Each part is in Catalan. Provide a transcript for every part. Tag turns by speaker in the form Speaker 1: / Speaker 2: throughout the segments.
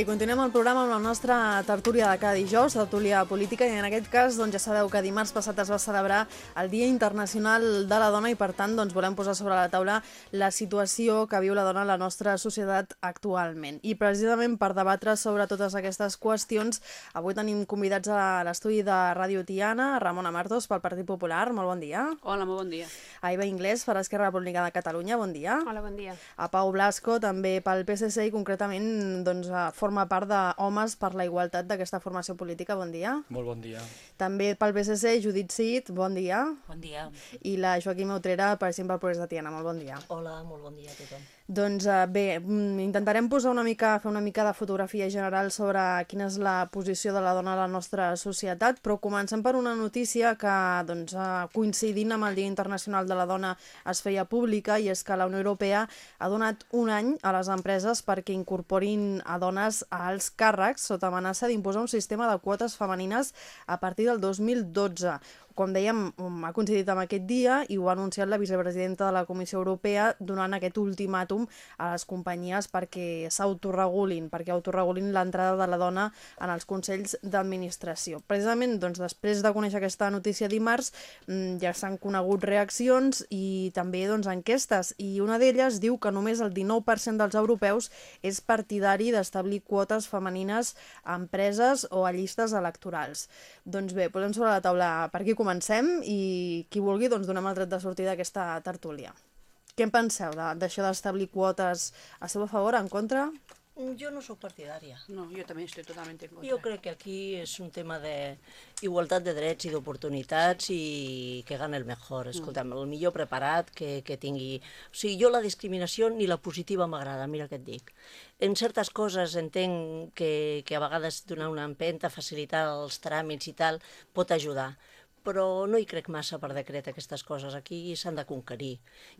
Speaker 1: I continuem el programa amb la nostra tertúlia de cada dijous, tertúlia política, i en aquest cas doncs, ja sabeu que dimarts passat es va celebrar el Dia Internacional de la Dona i per tant doncs, volem posar sobre la taula la situació que viu la dona en la nostra societat actualment. I precisament per debatre sobre totes aquestes qüestions, avui tenim convidats a l'estudi de Ràdio Tiana, Ramona Martos pel Partit Popular, molt bon dia.
Speaker 2: Hola, molt bon dia.
Speaker 1: A Iva Inglés per l'Esquerra Republicana de Catalunya, bon dia.
Speaker 3: Hola, bon dia.
Speaker 1: A Pau Blasco, també pel PSC i concretament doncs, forma part de Homes per la Igualtat d'aquesta formació política. Bon dia.
Speaker 4: Molt bon dia.
Speaker 1: També pel PSC, Judit Cid, bon dia.
Speaker 5: Bon dia.
Speaker 1: I la Joaquim Utrera, per exemple, pel Progrés de Tiana, molt bon dia.
Speaker 5: Hola, molt bon dia a tothom.
Speaker 1: Doncs uh, bé, mm, intentarem posar una mica, fer una mica de fotografia general sobre quina és la posició de la dona a la nostra societat, però comencem per una notícia que, doncs, uh, coincidint amb el Dia Internacional de la Dona, es feia pública, i és que la Unió Europea ha donat un any a les empreses perquè incorporin a dones als càrrecs sota amenaça d'imposar un sistema de quotes femenines a partir del 2012 com dèiem, ha coincidit amb aquest dia i ho ha anunciat la vicepresidenta de la Comissió Europea donant aquest ultimàtum a les companyies perquè s'autoregulin, perquè autorregulin l'entrada de la dona en els consells d'administració. Precisament, doncs, després de conèixer aquesta notícia dimarts, mm, ja s'han conegut reaccions i també doncs, enquestes, i una d'elles diu que només el 19% dels europeus és partidari d'establir quotes femenines a empreses o a llistes electorals. Doncs bé, posem sobre la taula per aquí comencem i qui vulgui doncs donem el dret de sortida d'aquesta tertúlia. Què en penseu d'això d'establir quotes a seu favor, en contra?
Speaker 5: Jo no sóc partidària.
Speaker 2: No, jo també estic totalment en contra.
Speaker 5: Jo crec que aquí és un tema d'igualtat de drets i d'oportunitats i que gane el millor. Escolta'm, el millor preparat que, que tingui... O sigui, jo la discriminació ni la positiva m'agrada, mira què et dic. En certes coses entenc que, que a vegades donar una empenta, facilitar els tràmits i tal, pot ajudar però no hi crec massa per decret aquestes coses. Aquí s'han de conquerir.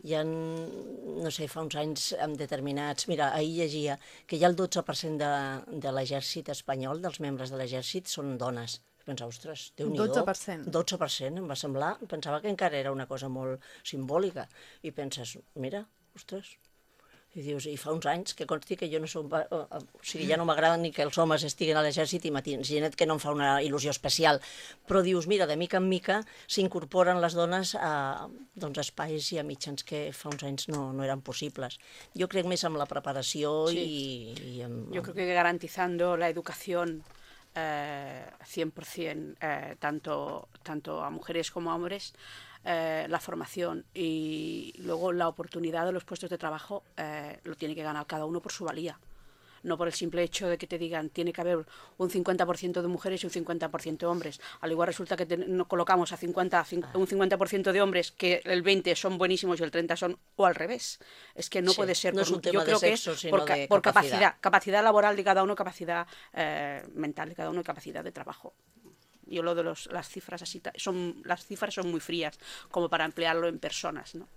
Speaker 5: Hi ha, no sé, fa uns anys amb determinats... Mira, ahir llegia que ha el 12% de, de l'exèrcit espanyol, dels membres de l'exèrcit, són dones. Pensa, ostres, déu nhi
Speaker 1: 12%.
Speaker 5: 12%, em va semblar. Pensava que encara era una cosa molt simbòlica. I penses, mira, ostres, i dius, i fa uns anys que consti que jo no soc... O, sigui, ja no m'agrada ni que els homes estiguen a l'exèrcit i matins, que no em fa una il·lusió especial. Però dius, mira, de mica en mica s'incorporen les dones a doncs, espais i a mitjans que fa uns anys no, no eren possibles. Jo crec més en la preparació sí. i, i en...
Speaker 2: Jo crec que garantizando la educació eh, 100%, eh, tanto, tanto a mujeres como a hombres, eh, la formación y luego la oportunidad de los puestos de trabajo eh, lo tiene que ganar cada uno por su valía. No por el simple hecho de que te digan tiene que haber un 50% de mujeres y un 50% de hombres. Al igual resulta que te, no colocamos a 50, un 50% de hombres que el 20 son buenísimos y el 30 son, o al revés. Es que no
Speaker 5: sí,
Speaker 2: puede ser.
Speaker 5: No
Speaker 2: por,
Speaker 5: es un tema
Speaker 2: yo creo
Speaker 5: sexo,
Speaker 2: que es
Speaker 5: sino
Speaker 2: por,
Speaker 5: de
Speaker 2: por
Speaker 5: capacidad.
Speaker 2: capacidad. capacidad laboral de cada uno, capacidad eh, mental de cada uno y capacidad de trabajo. Yo lo de los, las cifras así, son, las cifras son muy frías como para emplearlo en personas, ¿no?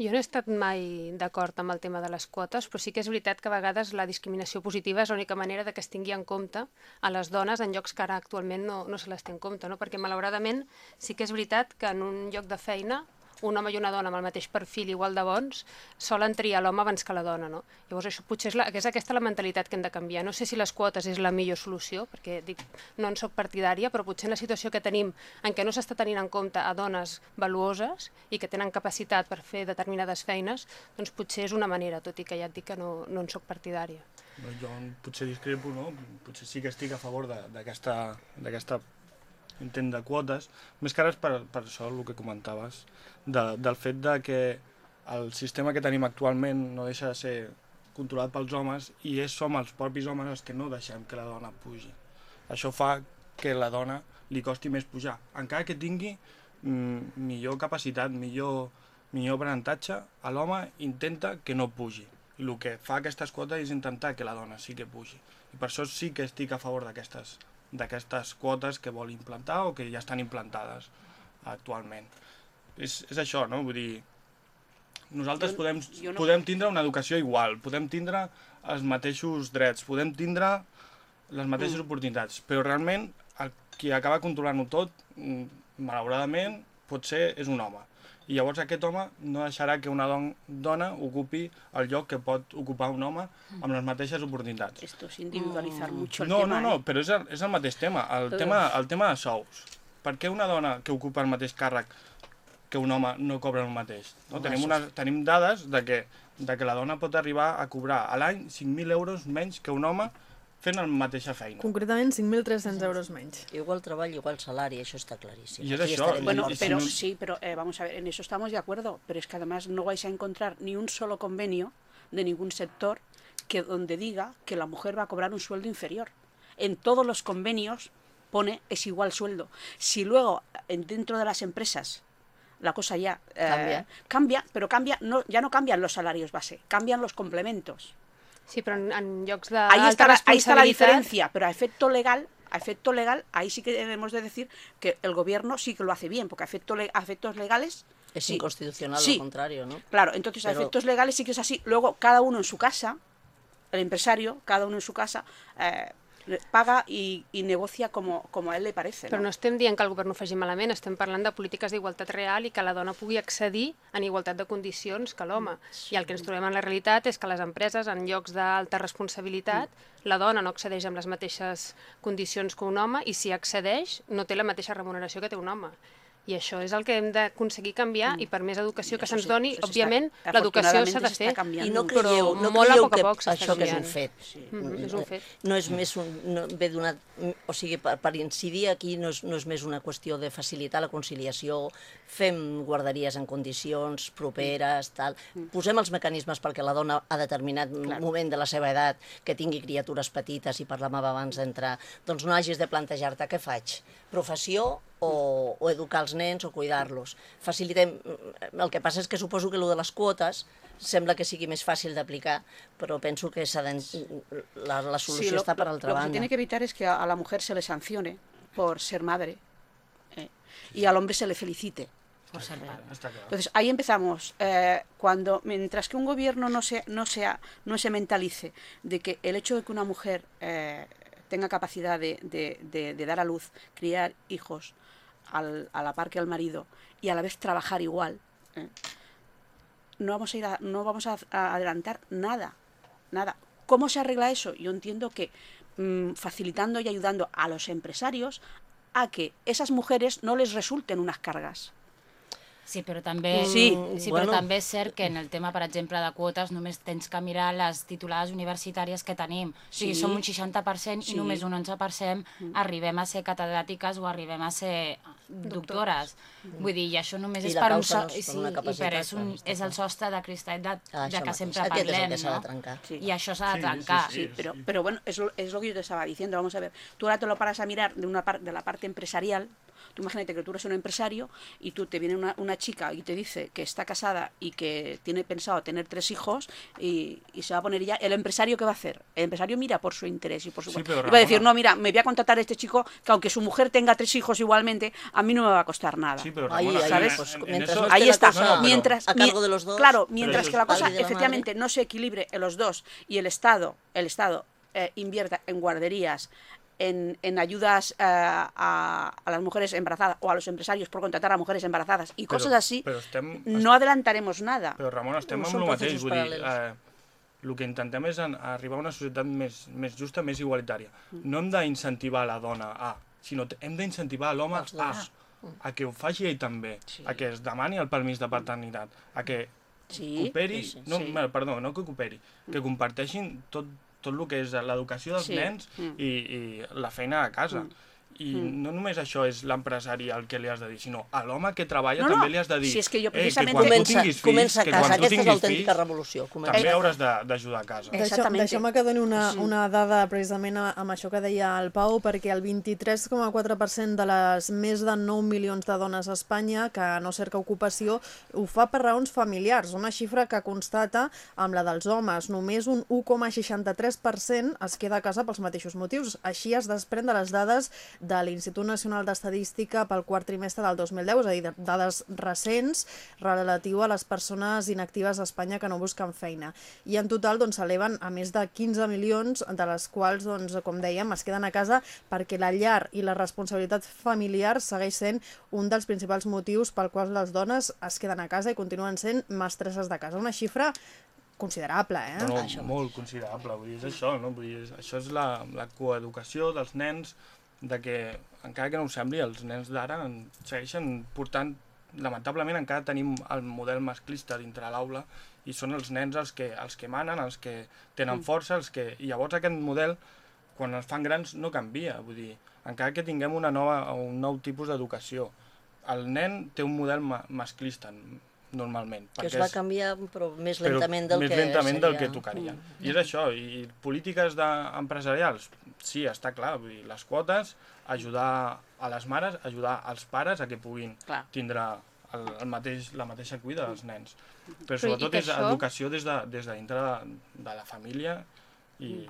Speaker 3: Jo no he estat mai d'acord amb el tema de les quotes, però sí que és veritat que a vegades la discriminació positiva és l'única manera de que es tingui en compte a les dones en llocs que ara actualment no, no se les té en compte, no? perquè malauradament sí que és veritat que en un lloc de feina un home i una dona amb el mateix perfil igual de bons solen triar l'home abans que la dona, no? Llavors això potser és, la, és aquesta la mentalitat que hem de canviar. No sé si les quotes és la millor solució, perquè dic, no en sóc partidària, però potser en la situació que tenim en què no s'està tenint en compte a dones valuoses i que tenen capacitat per fer determinades feines, doncs potser és una manera, tot i que ja et dic que no, no en sóc partidària.
Speaker 4: Jo potser discrepo, no? Potser sí que estic a favor d'aquesta intent de quotes, més que res per, per això el que comentaves, de, del fet de que el sistema que tenim actualment no deixa de ser controlat pels homes i és, som els propis homes els que no deixem que la dona pugi. Això fa que la dona li costi més pujar. Encara que tingui mm, millor capacitat, millor, millor aprenentatge, l'home intenta que no pugi. El que fa aquestes quotes és intentar que la dona sí que pugi. I per això sí que estic a favor d'aquestes d'aquestes quotes que vol implantar o que ja estan implantades actualment. És, és això, no? Vull dir, nosaltres
Speaker 2: Jo-
Speaker 4: podem,
Speaker 2: jo no-
Speaker 4: podem tindre una educació igual, podem tindre els mateixos drets, podem tindre les mateixes
Speaker 2: Mm.
Speaker 4: oportunitats, però realment el qui acaba controlant-ho tot, mm, malauradament, potser és un home. I llavors aquest home no deixarà que una don dona ocupi el lloc que pot ocupar un home amb les mateixes oportunitats.
Speaker 2: Esto es individualizar mucho el
Speaker 4: No,
Speaker 2: tema.
Speaker 4: no, no,
Speaker 2: ¿eh?
Speaker 4: però és el, és el mateix tema, el, tema, el tema de sous. Per què una dona que ocupa el mateix càrrec que un home no cobra el mateix? No?
Speaker 5: Home,
Speaker 4: Tenim, una, tenim dades de que, de que la dona pot arribar a cobrar a l'any 5.000 euros menys que un home fent la mateixa feina.
Speaker 1: Concretament 5.300 euros menys.
Speaker 5: Igual treball, igual salari, això està claríssim.
Speaker 4: I és
Speaker 5: Aquí
Speaker 4: això,
Speaker 5: estarem
Speaker 2: Bueno,
Speaker 4: Y-
Speaker 5: d'acord.
Speaker 4: si
Speaker 2: pero sí, pero eh, vamos a ver, en eso estamos de acuerdo, pero es que además no vais a encontrar ni un solo convenio de ningún sector que donde diga que la mujer va a cobrar un sueldo inferior. En todos los convenios pone es igual sueldo. Si luego en- dentro de las empresas la cosa ya eh,
Speaker 5: Cambia.
Speaker 2: cambia, pero cambia no, ya no cambian los salarios base, cambian los complementos.
Speaker 3: Sí, però en, en llocs de
Speaker 2: ahí,
Speaker 3: alta
Speaker 2: está la, ahí está la diferencia, pero a efecto legal, a efecto legal, ahí sí que debemos de decir que el gobierno sí que lo hace bien, porque a, efecto a efectos legales
Speaker 5: Es
Speaker 2: sí.
Speaker 5: inconstitucional
Speaker 2: Sí.
Speaker 5: lo contrario, ¿no?
Speaker 2: Claro, entonces a
Speaker 5: Pero-
Speaker 2: efectos legales sí que es así. Luego, cada uno en su casa, el empresario, cada uno en su casa, eh, paga i, i negocia com, com a ell li parece.
Speaker 3: Però
Speaker 2: no?
Speaker 3: no estem dient que el govern ho faci malament, estem parlant de polítiques d'igualtat real i que la dona pugui accedir en igualtat de condicions que l'home. I el que ens trobem en la realitat és que les empreses, en llocs d'alta responsabilitat, la dona no accedeix amb les mateixes condicions que un home i si accedeix no té la mateixa remuneració que té un home. I això és el que hem d'aconseguir canviar i per més educació que se'ns
Speaker 2: sí,
Speaker 3: doni, òbviament, l'educació s'ha de fer.
Speaker 2: canviant
Speaker 5: I no
Speaker 2: Però
Speaker 5: creieu, no
Speaker 3: molt a poc a
Speaker 5: que
Speaker 3: poc s'està
Speaker 5: això que és un
Speaker 3: canviant.
Speaker 5: fet,
Speaker 3: Mhm, és un fet.
Speaker 5: no és més un, no, ve d'una, o sigui, per, per incidir aquí no és, no és més una qüestió de facilitar la conciliació, fem guarderies en condicions properes, tal, posem els mecanismes perquè la dona a determinat
Speaker 2: Clar.
Speaker 5: moment de la seva edat, que tingui criatures petites, i parlàvem abans d'entrar, doncs no hagis de plantejar-te què faig, professió o, o educar els nens o cuidar-los. Facilitem... El que passa és que suposo que el de les quotes sembla que sigui més fàcil d'aplicar, però penso que la, la solució
Speaker 2: Sí, lo-
Speaker 5: està per
Speaker 2: lo-
Speaker 5: altra
Speaker 2: lo que se
Speaker 5: banda.
Speaker 2: tiene que evitar es que a, la mujer se le sancione por ser madre eh, y al hombre se le felicite.
Speaker 6: Por ser
Speaker 4: clar.
Speaker 2: Entonces ahí empezamos. eh, cuando mientras que un gobierno no se no sea no se mentalice de que el hecho de que una mujer eh, tenga capacidad de, de- de- de dar a luz, criar hijos al- a la par que el marido y a la vez trabajar igual, eh, no vamos a ir a- no vamos a, a adelantar nada, nada. ¿Cómo se arregla eso? Yo entiendo que mm, facilitando y ayudando a los empresarios a que esas mujeres no les resulten unas cargas.
Speaker 6: Sí, però també,
Speaker 2: Sí.
Speaker 6: sí,
Speaker 5: Bueno.
Speaker 6: però també és cert que en el tema, per exemple, de quotes, només tens que mirar les titulades universitàries que tenim. O sigui,
Speaker 2: Sí.
Speaker 6: som un 60%
Speaker 2: Sí.
Speaker 6: i només un 11% arribem a ser catedràtiques o arribem a ser doctores. Vull dir, i això només
Speaker 5: I
Speaker 6: és per un so...
Speaker 5: no és per
Speaker 6: sí, i per és, un, és el sostre de cristall de,
Speaker 5: Ah,
Speaker 6: de que sempre
Speaker 5: Aquest és el
Speaker 6: parlem,
Speaker 5: que s'ha de
Speaker 6: no?
Speaker 5: trencar.
Speaker 2: Sí.
Speaker 6: I això s'ha de
Speaker 4: Sí, sí,
Speaker 6: trencar.
Speaker 4: sí.
Speaker 2: Sí, pero, pero bueno, es lo, es lo que yo te estaba diciendo. Vamos a ver, tú ahora te lo paras a mirar de, una par- de la parte empresarial. Tú imagínate que tú eres un empresario y tú te viene una, una chica y te dice que está casada y que tiene pensado tener tres hijos y, y se va a poner ya. ¿El empresario qué va a hacer? El empresario mira por su interés y por su.
Speaker 4: Sí, pero
Speaker 2: y va a decir, no, mira, me voy a contratar a este chico que aunque su mujer tenga tres hijos igualmente, a mí no me va a costar nada.
Speaker 4: Sí, pero
Speaker 5: Ahí,
Speaker 4: Ramona,
Speaker 5: ahí,
Speaker 2: ¿sabes?
Speaker 5: pues,
Speaker 4: en- en
Speaker 5: mientras
Speaker 4: eso-
Speaker 5: no esté
Speaker 2: Ahí está.
Speaker 5: cosa
Speaker 2: mientras,
Speaker 5: a cargo de los dos.
Speaker 2: Claro, mientras que la cosa efectivamente no se equilibre en los dos y el Estado, el Estado eh, invierta en guarderías, en, en ayudas eh, a, a las mujeres embarazadas o a los empresarios por contratar a mujeres embarazadas y
Speaker 4: Pero-
Speaker 2: cosas así,
Speaker 4: pero estem-
Speaker 2: no adelantaremos nada.
Speaker 4: Però, Ramon, estem
Speaker 5: No
Speaker 4: amb el mateix. Vull dir, eh, el que intentem és en, arribar a una societat més, més justa, més igualitària. No hem d'incentivar la dona a, sinó que hem d'incentivar l'home a, a que ho faci ell també,
Speaker 2: Sí.
Speaker 4: a que es demani el permís de paternitat, a que
Speaker 2: Sí,
Speaker 4: cooperi,
Speaker 5: sí, sí.
Speaker 4: no,
Speaker 2: Sí.
Speaker 4: perdó, no que cooperi, que comparteixin tot, tot el que és l'educació dels
Speaker 2: Sí.
Speaker 4: nens
Speaker 2: Mm.
Speaker 4: i, i la feina a casa. I no només això és l'empresari el que li has de dir, sinó a l'home que treballa
Speaker 2: No, no,
Speaker 4: també li has de dir
Speaker 2: si és que jo
Speaker 4: eh, que
Speaker 2: precisament-
Speaker 4: quan tu
Speaker 5: Comença,
Speaker 4: tinguis fills,
Speaker 5: comença a
Speaker 4: que
Speaker 5: casa.
Speaker 4: quan tu
Speaker 5: Aquesta és
Speaker 4: tinguis
Speaker 5: l'autèntica
Speaker 4: fills,
Speaker 5: revolució. Comença.
Speaker 4: també hauràs de- d'ajudar a casa.
Speaker 1: Deixeu-me que doni una, una dada precisament a- amb això que deia el Pau, perquè el 23,4% de les més de 9 milions de dones a Espanya que no cerca ocupació ho fa per raons familiars, una xifra que constata amb la dels homes. Només un 1,63% es queda a casa pels mateixos motius. Així es desprèn de les dades de l'Institut Nacional d'Estadística pel quart trimestre del 2010, és a dir, dades recents relatiu a les persones inactives a Espanya que no busquen feina. I en total doncs, s'eleven a més de 15 milions, de les quals, doncs, com dèiem, es queden a casa perquè la llar i la responsabilitat familiar segueix sent un dels principals motius pel quals les dones es queden a casa i continuen sent mestresses de casa. Una xifra considerable, eh?
Speaker 4: No, no, molt considerable, vull dir, és això, no? Vull dir, això és la, la coeducació dels nens, de que, encara que no ho sembli, els nens d'ara en- segueixen portant, lamentablement encara tenim el model masclista dintre l'aula i són els nens els que, els que manen, els que tenen força, els que... I llavors aquest model, quan els fan grans, no canvia, vull dir, encara que tinguem una nova, un nou tipus d'educació, el nen té un model ma masclista, normalment.
Speaker 5: Que es va canviar, però més
Speaker 4: però
Speaker 5: lentament del
Speaker 4: més
Speaker 5: que
Speaker 4: lentament del que tocaria. I és això, i polítiques empresarials, sí, està clar, vull dir, les quotes, ajudar a les mares, ajudar als pares a que puguin
Speaker 2: Clar.
Speaker 4: tindre el, el mateix, la mateixa cuida dels nens. Però sobretot és
Speaker 3: això-
Speaker 4: educació des de, des de dintre de, de la família i...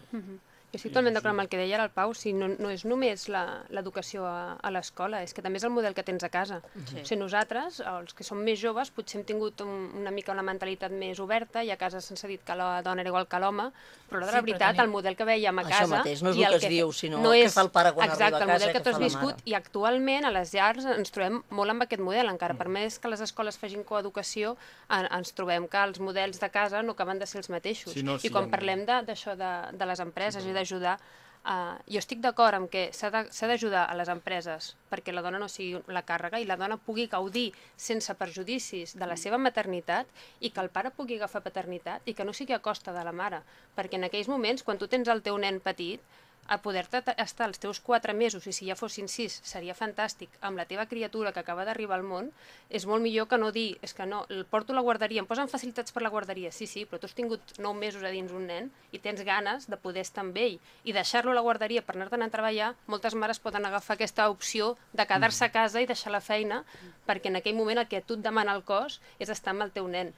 Speaker 3: Jo estic totalment d'acord amb el que deia ara el Pau, si no, no és només la- l'educació a, a l'escola, és que també és el model que tens a casa. Sí. O sigui, nosaltres, els que som més joves, potser hem tingut un, una mica una mentalitat més oberta i a casa se'ns ha dit que la dona era igual que l'home, però la,
Speaker 6: Sí,
Speaker 3: la
Speaker 6: però
Speaker 3: veritat,
Speaker 6: també-
Speaker 3: el model que veiem a
Speaker 5: Això
Speaker 3: casa...
Speaker 5: mateix, no és
Speaker 3: i
Speaker 5: el que es
Speaker 3: fe-
Speaker 5: diu, sinó què fa el pare quan
Speaker 3: exacte,
Speaker 5: arriba a
Speaker 3: el
Speaker 5: casa
Speaker 3: model
Speaker 5: i
Speaker 3: que
Speaker 5: què
Speaker 3: tu has viscut, i actualment a les llars ens trobem molt amb aquest model, encara per més que les escoles facin coeducació, en, ens trobem que els models de casa no acaben de ser els mateixos.
Speaker 4: Sí, no, sí,
Speaker 3: I quan
Speaker 4: en-
Speaker 3: parlem de- d'això de, de les empreses i d'ajudar Uh, jo estic d'acord amb que s'ha d'ajudar a les empreses perquè la dona no sigui la càrrega i la dona pugui gaudir sense perjudicis de la seva maternitat i que el pare pugui agafar paternitat i que no sigui a costa de la mare. Perquè en aquells moments, quan tu tens el teu nen petit, a poder-te ta- estar els teus quatre mesos, i si ja fossin sis, seria fantàstic, amb la teva criatura que acaba d'arribar al món, és molt millor que no dir, és que no, el porto a la guarderia, em posen facilitats per la guarderia, sí, sí, però tu has tingut nou mesos a dins un nen i tens ganes de poder estar amb ell i deixar-lo a la guarderia per anar-te'n a treballar, moltes mares poden agafar aquesta opció de quedar-se a casa i deixar la feina, perquè en aquell moment el que tu et demana el cos és estar amb el teu nen.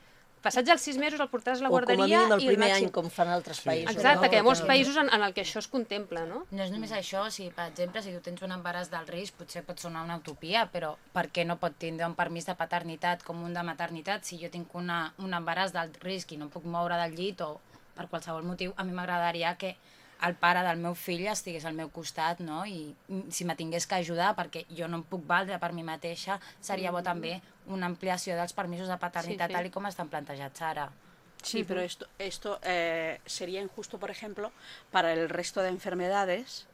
Speaker 3: Passats els sis mesos el portaràs a la
Speaker 5: O com a
Speaker 3: guarderia
Speaker 5: mínim el primer
Speaker 3: màxim...
Speaker 5: any, com fan altres països.
Speaker 3: Exacte,
Speaker 5: no?
Speaker 3: que hi ha molts països en, en el que això es contempla, no?
Speaker 6: No és només això, si per exemple, si tu tens un embaràs del risc, potser pot sonar una utopia, però per què no pot tindre un permís de paternitat com un de maternitat? Si jo tinc una, un embaràs del risc i no em puc moure del llit o per qualsevol motiu, a mi m'agradaria que el pare del meu fill estigués al meu costat, no? I si me tingués que ajudar, perquè jo no em puc valdre per mi mateixa, seria bo també una ampliació dels permisos de paternitat
Speaker 3: Sí, sí.
Speaker 6: tal i com estan plantejats ara.
Speaker 2: Sí, pero esto, esto eh, sería injusto, por ejemplo, para el resto de enfermedades,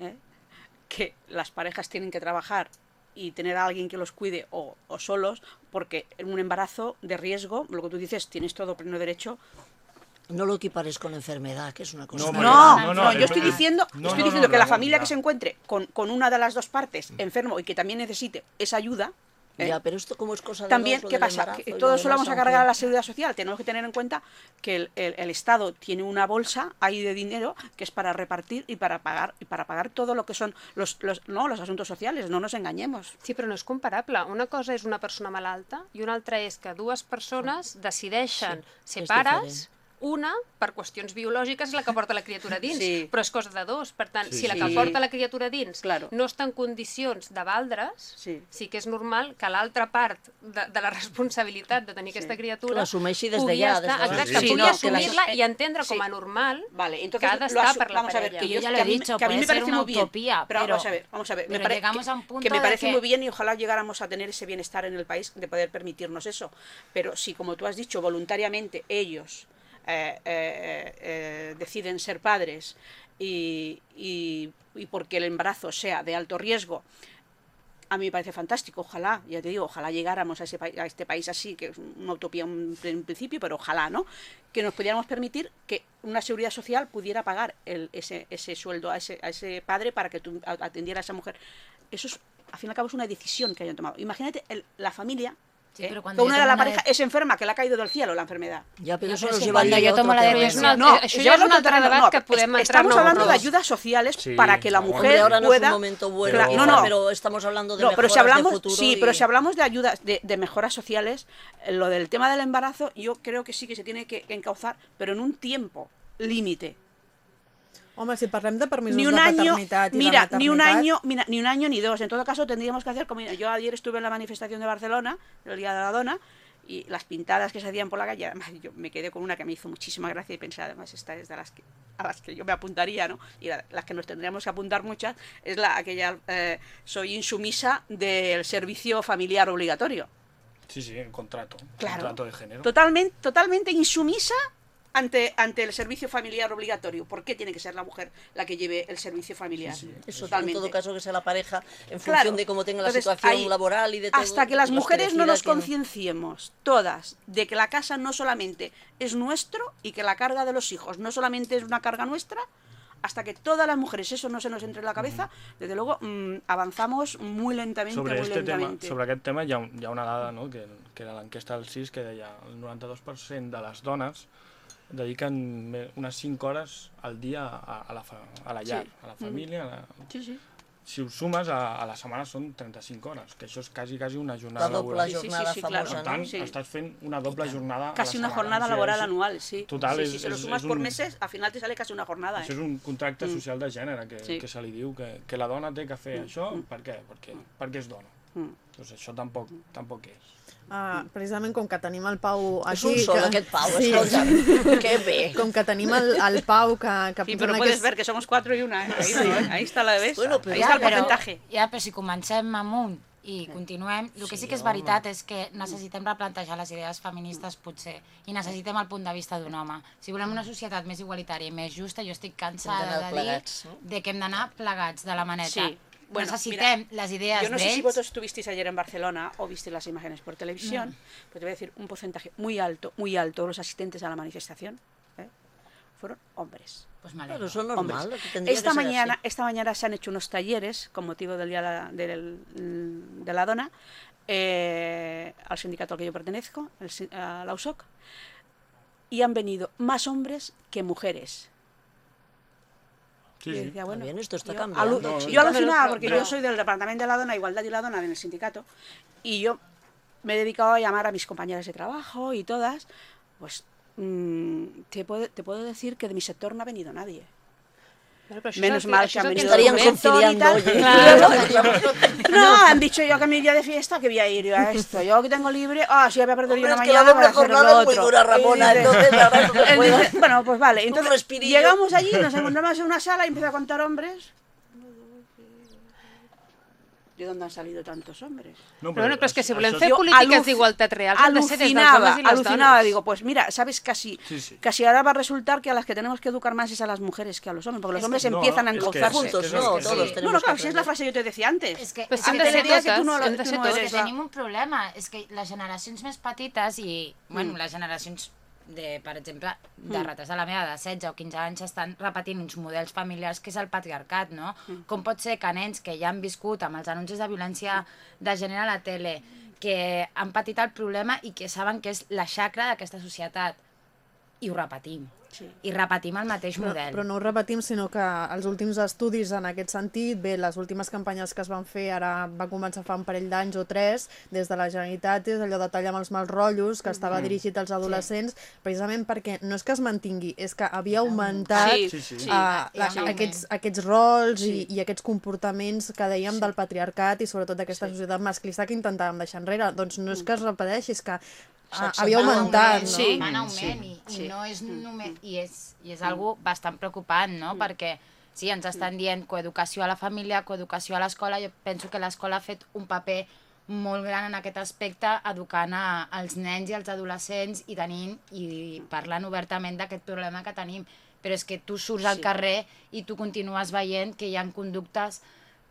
Speaker 2: ¿eh? que las parejas tienen que trabajar y tener a alguien que los cuide o, o solos, porque en un embarazo de riesgo, lo que tú dices, tienes todo pleno derecho.
Speaker 5: No lo equipares con enfermedad, que es una cosa...
Speaker 4: No,
Speaker 2: No,
Speaker 4: no,
Speaker 2: no,
Speaker 4: no,
Speaker 2: yo estoy diciendo,
Speaker 4: no,
Speaker 2: estoy diciendo
Speaker 4: no,
Speaker 2: que la
Speaker 4: la-
Speaker 2: familia
Speaker 4: la-
Speaker 2: que se encuentre con, con una de las dos partes enfermo y que también necesite esa ayuda, ¿eh?
Speaker 5: Ya, pero esto como es cosa de
Speaker 2: También,
Speaker 5: dos,
Speaker 2: ¿qué pasa?
Speaker 5: embarazo
Speaker 2: Que todo eso lo vamos a cargar a la seguridad social. Tenemos que tener en cuenta que el, el- el Estado tiene una bolsa ahí de dinero que es para repartir y para pagar y para pagar todo lo que son los, los, no, los asuntos sociales. No nos engañemos.
Speaker 3: Sí, però no és comparable. Una cosa és una persona malalta i una altra és que dues persones decideixen
Speaker 5: Sí,
Speaker 3: ser
Speaker 5: és
Speaker 3: pares,
Speaker 5: diferent.
Speaker 3: Una, per qüestions biològiques, és la que porta la criatura dins,
Speaker 2: Sí.
Speaker 3: però és cosa de dos. Per tant,
Speaker 4: Sí,
Speaker 3: si la que
Speaker 2: sí.
Speaker 3: porta la criatura dins
Speaker 2: Claro.
Speaker 3: no està en condicions de valdre's,
Speaker 2: Sí.
Speaker 3: sí que és normal que l'altra part de, de la responsabilitat de tenir
Speaker 2: Sí.
Speaker 3: aquesta
Speaker 5: Que
Speaker 3: criatura
Speaker 5: l'assumeixi des d'allà,
Speaker 3: estar,
Speaker 5: des de
Speaker 3: exacte.
Speaker 2: Sí,
Speaker 3: pugui
Speaker 2: no, que
Speaker 3: assumir-la i entendre com a
Speaker 2: sí.
Speaker 3: normal
Speaker 2: Vale, entonces
Speaker 3: que ha
Speaker 2: lo
Speaker 3: d'estar per la
Speaker 2: vamos a ver,
Speaker 3: parella.
Speaker 2: que yo,
Speaker 6: ya lo
Speaker 2: que
Speaker 6: he dicho,
Speaker 2: que a mí
Speaker 6: puede
Speaker 2: me parece
Speaker 6: una
Speaker 2: muy bien,
Speaker 6: utopía,
Speaker 2: pero,
Speaker 6: pero-
Speaker 2: vamos a ver, vamos a ver, me pare-
Speaker 6: llegamos
Speaker 2: que,
Speaker 6: a un punto
Speaker 2: que me
Speaker 6: de
Speaker 2: parece
Speaker 6: que-
Speaker 2: muy bien y ojalá llegáramos a tener ese bienestar en el país de poder permitirnos eso. Pero si, como tú has dicho, voluntariamente ellos eh, eh, eh, deciden ser padres y, y- porque el embarazo sea de alto riesgo, a mí me parece fantástico, ojalá, ya te digo, ojalá llegáramos a, este país así, que es una utopía en, principio, pero ojalá, ¿no? Que nos pudiéramos permitir que una seguridad social pudiera pagar el, ese, ese sueldo a ese, a ese padre para que tú atendiera a esa mujer. Eso es, al fin y al cabo, es una decisión que hayan tomado. Imagínate la familia,
Speaker 6: Sí,
Speaker 2: ¿eh?
Speaker 6: pero cuando
Speaker 2: una de la pareja
Speaker 6: de-
Speaker 2: es enferma, que le ha caído del cielo la enfermedad.
Speaker 5: Ya, pero
Speaker 6: Ya,
Speaker 5: eso
Speaker 6: pero
Speaker 5: nos
Speaker 6: es que
Speaker 5: llevaría
Speaker 6: cuando
Speaker 5: a
Speaker 6: yo tomo la decisión-
Speaker 2: No,
Speaker 3: això
Speaker 2: es
Speaker 3: ja és
Speaker 2: llevarlo
Speaker 3: un
Speaker 2: a
Speaker 3: altre
Speaker 2: terreno,
Speaker 3: debat
Speaker 2: no,
Speaker 3: que podem
Speaker 2: est-
Speaker 3: entrar
Speaker 2: Estamos
Speaker 3: no
Speaker 2: hablando de ayudas sociales
Speaker 4: Sí,
Speaker 2: para que la mujer
Speaker 5: Hombre, ahora no
Speaker 2: pueda...
Speaker 5: es un momento bueno,
Speaker 2: no, no.
Speaker 5: pero estamos hablando de
Speaker 2: No, pero si
Speaker 5: mejoras de
Speaker 2: hablamos,
Speaker 5: futuro
Speaker 2: sí,
Speaker 5: y-
Speaker 2: pero si hablamos de ayudas, de, de mejoras sociales, eh, lo del tema del embarazo, yo creo que sí que se tiene que encauzar, pero en un tiempo límite.
Speaker 1: Home, si parlem de permisos
Speaker 2: ni un
Speaker 1: de
Speaker 2: año,
Speaker 1: paternitat i
Speaker 2: mira,
Speaker 1: de
Speaker 2: ni un año, mira, ni un año ni dos. En todo caso, tendríamos que hacer como yo ayer estuve en la manifestación de Barcelona, el Día de la Dona, y las pintadas que se hacían por la calle, además yo me quedé con una que me hizo muchísima gracia y pensé, además, esta es de las que, a las que yo me apuntaría, ¿no? Y la- las que nos tendríamos que apuntar muchas es la aquella, eh, soy insumisa del servicio familiar obligatorio.
Speaker 4: Sí, sí, el contrato.
Speaker 2: Claro.
Speaker 4: Contrato de género.
Speaker 2: Totalmente, totalmente insumisa ante, ante el servicio familiar obligatorio. ¿Por qué tiene que ser la mujer la que lleve el servicio familiar?
Speaker 5: Eso,
Speaker 2: Totalmente.
Speaker 5: en todo caso que sea la pareja en función
Speaker 2: Claro.
Speaker 5: de cómo tenga la
Speaker 2: Entonces,
Speaker 5: situación
Speaker 2: ahí,
Speaker 5: laboral y de todo.
Speaker 2: Hasta que las
Speaker 5: que
Speaker 2: mujeres no
Speaker 5: decida
Speaker 2: nos
Speaker 5: que no.
Speaker 2: concienciemos todas de que la casa no solamente es nuestro y que la carga de los hijos no solamente es una carga nuestra, hasta que todas las mujeres eso no se nos entre en la cabeza, desde luego mm, avanzamos muy lentamente,
Speaker 4: sobre,
Speaker 2: muy
Speaker 4: este tema,
Speaker 2: lentamente.
Speaker 4: sobre aquest tema hi ha, hi ha una dada, no?, que, que era l'enquesta del CIS, que deia el 92% de les dones dediquen unes 5 hores al dia a, a, la, fa, a la llar,
Speaker 2: Sí.
Speaker 4: a la família. A la...
Speaker 2: Sí, sí.
Speaker 4: Si ho sumes, a, a la setmana són 35 hores, que això és quasi, quasi una
Speaker 5: La
Speaker 4: jornada
Speaker 5: doble
Speaker 4: laboral.
Speaker 2: Sí, sí, sí,
Speaker 5: jornada
Speaker 2: sí,
Speaker 5: famosa,
Speaker 4: Per tant,
Speaker 5: no?
Speaker 2: Sí.
Speaker 4: estàs fent una doble jornada
Speaker 2: Casi
Speaker 4: a
Speaker 2: una
Speaker 4: la setmana.
Speaker 2: jornada
Speaker 4: O sigui,
Speaker 2: laboral
Speaker 4: és-
Speaker 2: anual, sí.
Speaker 4: Total,
Speaker 2: sí,
Speaker 4: és-
Speaker 2: sí, si lo
Speaker 4: és-
Speaker 2: sumas
Speaker 4: és
Speaker 2: por
Speaker 4: un-
Speaker 2: meses, al final te sale casi una jornada.
Speaker 4: Això és
Speaker 2: ¿eh?
Speaker 4: un contracte social de gènere que,
Speaker 2: Sí.
Speaker 4: que se li diu, que, que la dona té que fer això, per què? Perquè, perquè és dona.
Speaker 2: Mm.
Speaker 4: Doncs això tampoc, tampoc és.
Speaker 1: Ah, precisament com que tenim el Pau
Speaker 5: És
Speaker 1: aquí...
Speaker 5: un sol,
Speaker 1: que...
Speaker 5: aquest Pau,
Speaker 1: Sí.
Speaker 5: escolta. Que bé.
Speaker 1: Com que tenim el, el Pau que, que
Speaker 2: Sí, pero puedes
Speaker 1: aquests-
Speaker 2: ver que somos cuatro y una, ¿eh? Ahí, no, ¿eh? Ahí está la ves.
Speaker 5: Bueno, però
Speaker 2: Ahí
Speaker 5: ja,
Speaker 2: está el
Speaker 6: però,
Speaker 2: porcentaje.
Speaker 6: ja, però si comencem amunt i continuem, el que sí, que és veritat és que necessitem replantejar les idees feministes potser i necessitem el punt de vista d'un home. Si volem una societat més igualitària i més justa, jo estic cansada de dir
Speaker 5: plegats, no?
Speaker 6: de que hem d'anar plegats de la maneta.
Speaker 2: Sí. Bueno, mira,
Speaker 6: les idees
Speaker 2: Yo no sé si vosotros estuvisteis ayer en Barcelona o visteis las imágenes por televisión, pero te voy a decir un porcentaje muy alto, muy alto de los asistentes a la manifestación ¿eh? fueron hombres.
Speaker 6: Pues
Speaker 5: eso es normal.
Speaker 2: Esta mañana,
Speaker 5: así.
Speaker 2: esta mañana se han hecho unos talleres con motivo del Día de la- de la Dona eh, al sindicato al que yo pertenezco, el sin- a la USOC, y han venido más hombres que mujeres.
Speaker 4: Sí,
Speaker 2: Y decía, bueno,
Speaker 5: bien, esto está
Speaker 2: yo
Speaker 5: cambiando,
Speaker 2: alu-
Speaker 4: No,
Speaker 2: yo alucinaba porque yo soy del Departamento de la Dona, Igualdad y la Dona en el sindicato, y yo me he dedicado a llamar a mis compañeras de trabajo y todas, pues mm, te, puedo, te puedo decir que de mi sector no ha venido nadie. Menos
Speaker 3: el
Speaker 2: mal que han venido
Speaker 5: Estarían conciliando, oye.
Speaker 2: Claro. No, han dicho yo que mi día de fiesta que voy a ir yo a esto. Yo que tengo libre, ah, sí, había perdido
Speaker 5: Hombre,
Speaker 2: yo una mañana para hacer lo
Speaker 5: jornada es muy
Speaker 2: otro.
Speaker 5: dura, Ramona, entonces no puedo-
Speaker 2: bueno, pues vale. Entonces llegamos allí, nos encontramos en una sala y empieza a contar hombres. ¿De dónde han salido tantos hombres?
Speaker 4: No,
Speaker 3: Però, bueno, però és que si volem fer polítiques d'igualtat reals han de
Speaker 2: alucinaba, alucinaba, digo, pues mira, sabes, casi,
Speaker 4: Sí, sí.
Speaker 2: casi ahora va a resultar que a las que tenemos que educar más es a las mujeres que a los hombres, porque los hombres
Speaker 4: no,
Speaker 2: empiezan a
Speaker 4: es que-
Speaker 2: encauzarse.
Speaker 5: Juntos,
Speaker 4: Es que-
Speaker 5: no,
Speaker 4: es
Speaker 5: todos
Speaker 4: sí.
Speaker 5: tenemos
Speaker 2: No, no,
Speaker 5: que
Speaker 2: claro, si es la frase que yo te decía antes.
Speaker 6: És que,
Speaker 3: Pues
Speaker 6: a
Speaker 3: sí, hem de ser
Speaker 2: que tu no,
Speaker 3: hem de ser
Speaker 2: no
Speaker 3: totes.
Speaker 6: és que
Speaker 2: la-
Speaker 6: tenim un problema, és que les generacions més petites i, bueno,
Speaker 2: Mm.
Speaker 6: les generacions de, per exemple, de rates de la meva de 16 o 15 anys estan repetint uns models familiars que és el patriarcat, no?
Speaker 2: Mm.
Speaker 6: Com pot ser que nens que ja han viscut amb els anuncis de violència de gènere a la tele, que han patit el problema i que saben que és la xacra d'aquesta societat, i ho repetim.
Speaker 2: Sí.
Speaker 6: I repetim el mateix
Speaker 1: Però,
Speaker 6: model.
Speaker 1: però no ho repetim, sinó que els últims estudis en aquest sentit, bé, les últimes campanyes que es van fer, ara va començar fa un parell d'anys o tres, des de la Generalitat, és allò de tallar amb els mals rotllos, que estava dirigit als adolescents, precisament perquè no és que es mantingui, és que havia augmentat
Speaker 2: Sí,
Speaker 4: Sí, sí.
Speaker 2: sí.
Speaker 6: ha
Speaker 1: la,
Speaker 6: augment.
Speaker 1: aquests, aquests rols
Speaker 2: Sí.
Speaker 1: i, i aquests comportaments que dèiem del patriarcat i sobretot d'aquesta societat masclista que intentàvem deixar enrere. Doncs no és que es repeteixi, és que ah, havia
Speaker 5: Va en
Speaker 1: augmentat,
Speaker 6: augment,
Speaker 1: no?
Speaker 2: Sí.
Speaker 6: va en augment
Speaker 2: Sí,
Speaker 6: i,
Speaker 2: sí.
Speaker 6: i no és només... I és, i és algo bastant preocupant, no? Perquè sí, ens estan dient coeducació a la família, coeducació a l'escola, jo penso que l'escola ha fet un paper molt gran en aquest aspecte, educant a, als nens i als adolescents i tenint i parlant obertament d'aquest problema que tenim. Però és que tu surts al
Speaker 2: Sí.
Speaker 6: carrer i tu continues veient que hi ha conductes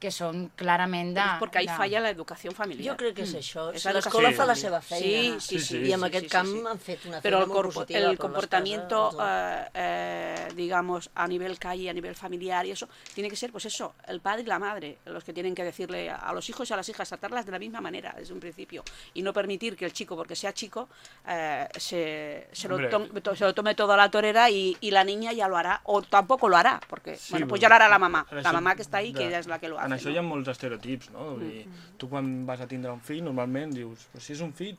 Speaker 6: que són clarament de...
Speaker 2: Porque ahí
Speaker 6: de...
Speaker 2: falla la educación familiar.
Speaker 5: Jo crec que és això.
Speaker 2: És la
Speaker 5: L'escola
Speaker 2: educació
Speaker 5: fa la seva feina.
Speaker 2: Sí, sí, sí.
Speaker 5: I en
Speaker 2: sí,
Speaker 5: aquest
Speaker 2: sí,
Speaker 5: camp
Speaker 2: sí.
Speaker 5: han fet una
Speaker 2: Pero
Speaker 5: feina
Speaker 2: el,
Speaker 5: molt
Speaker 2: corpo-
Speaker 5: positiva.
Speaker 2: el
Speaker 5: però les
Speaker 2: comportamiento, eh, eh, digamos, a nivel calle, a nivel familiar y eso, tiene que ser, pues eso, el padre y la madre, los que tienen que decirle a los hijos y a las hijas, tratarlas de la misma manera desde un principio y no permitir que el chico, porque sea chico, eh, se, se, lo tome, to- se lo tome todo a la torera y, y la niña ya lo hará, o tampoco lo hará, porque,
Speaker 4: Sí,
Speaker 2: bueno, pues
Speaker 4: però
Speaker 2: ya lo hará la mamá, la mamá que está ahí, que ella es la que lo
Speaker 4: En això hi ha molts estereotips, no? Vull dir, tu quan vas a tindre un fill, normalment dius, pues si és un fill,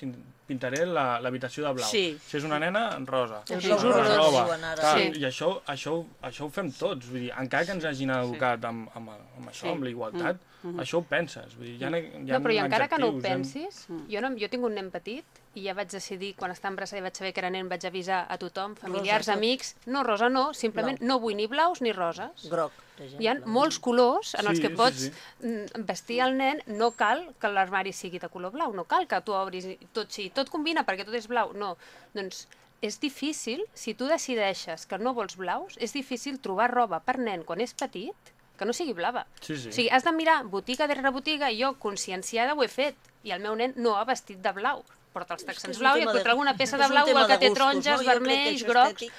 Speaker 4: pintaré la- l'habitació de blau.
Speaker 2: Sí.
Speaker 4: Si és una nena, en rosa.
Speaker 5: Horrors,
Speaker 4: roba,
Speaker 5: diuen ara.
Speaker 4: tal.
Speaker 3: Sí.
Speaker 4: I això, això, això ho fem tots. Vull dir, encara que ens hagin educat amb, amb, amb això,
Speaker 2: Sí.
Speaker 4: amb la igualtat, això ho penses. Vull dir, hi ha, hi ha
Speaker 3: No, però i encara que no ho
Speaker 4: adjectius, hi ha-
Speaker 3: pensis, jo, no, jo tinc un nen petit i ja vaig decidir, quan estava embarassada i vaig saber que era nen, vaig avisar a tothom, familiars,
Speaker 5: tot.
Speaker 3: amics, no, rosa no, simplement no vull ni blaus ni roses.
Speaker 5: Groc, per exemple.
Speaker 3: Hi ha molts colors en els
Speaker 4: Sí,
Speaker 3: que
Speaker 4: sí,
Speaker 3: pots
Speaker 4: sí.
Speaker 3: mm, vestir el nen, no cal que l'armari sigui de color blau, no cal que tu obris tot sigui, tot combina perquè tot és blau, no. Doncs és difícil, si tu decideixes que no vols blaus, és difícil trobar roba per nen quan és petit que no sigui blava.
Speaker 4: Sí, sí.
Speaker 3: O sigui, has de mirar botiga darrere botiga i jo, conscienciada, ho he fet. I el meu nen no ha vestit de blau. Porta els texans blau i
Speaker 5: de-
Speaker 3: encontra alguna peça de blau, igual que té taronges, vermells, grocs...
Speaker 5: estètic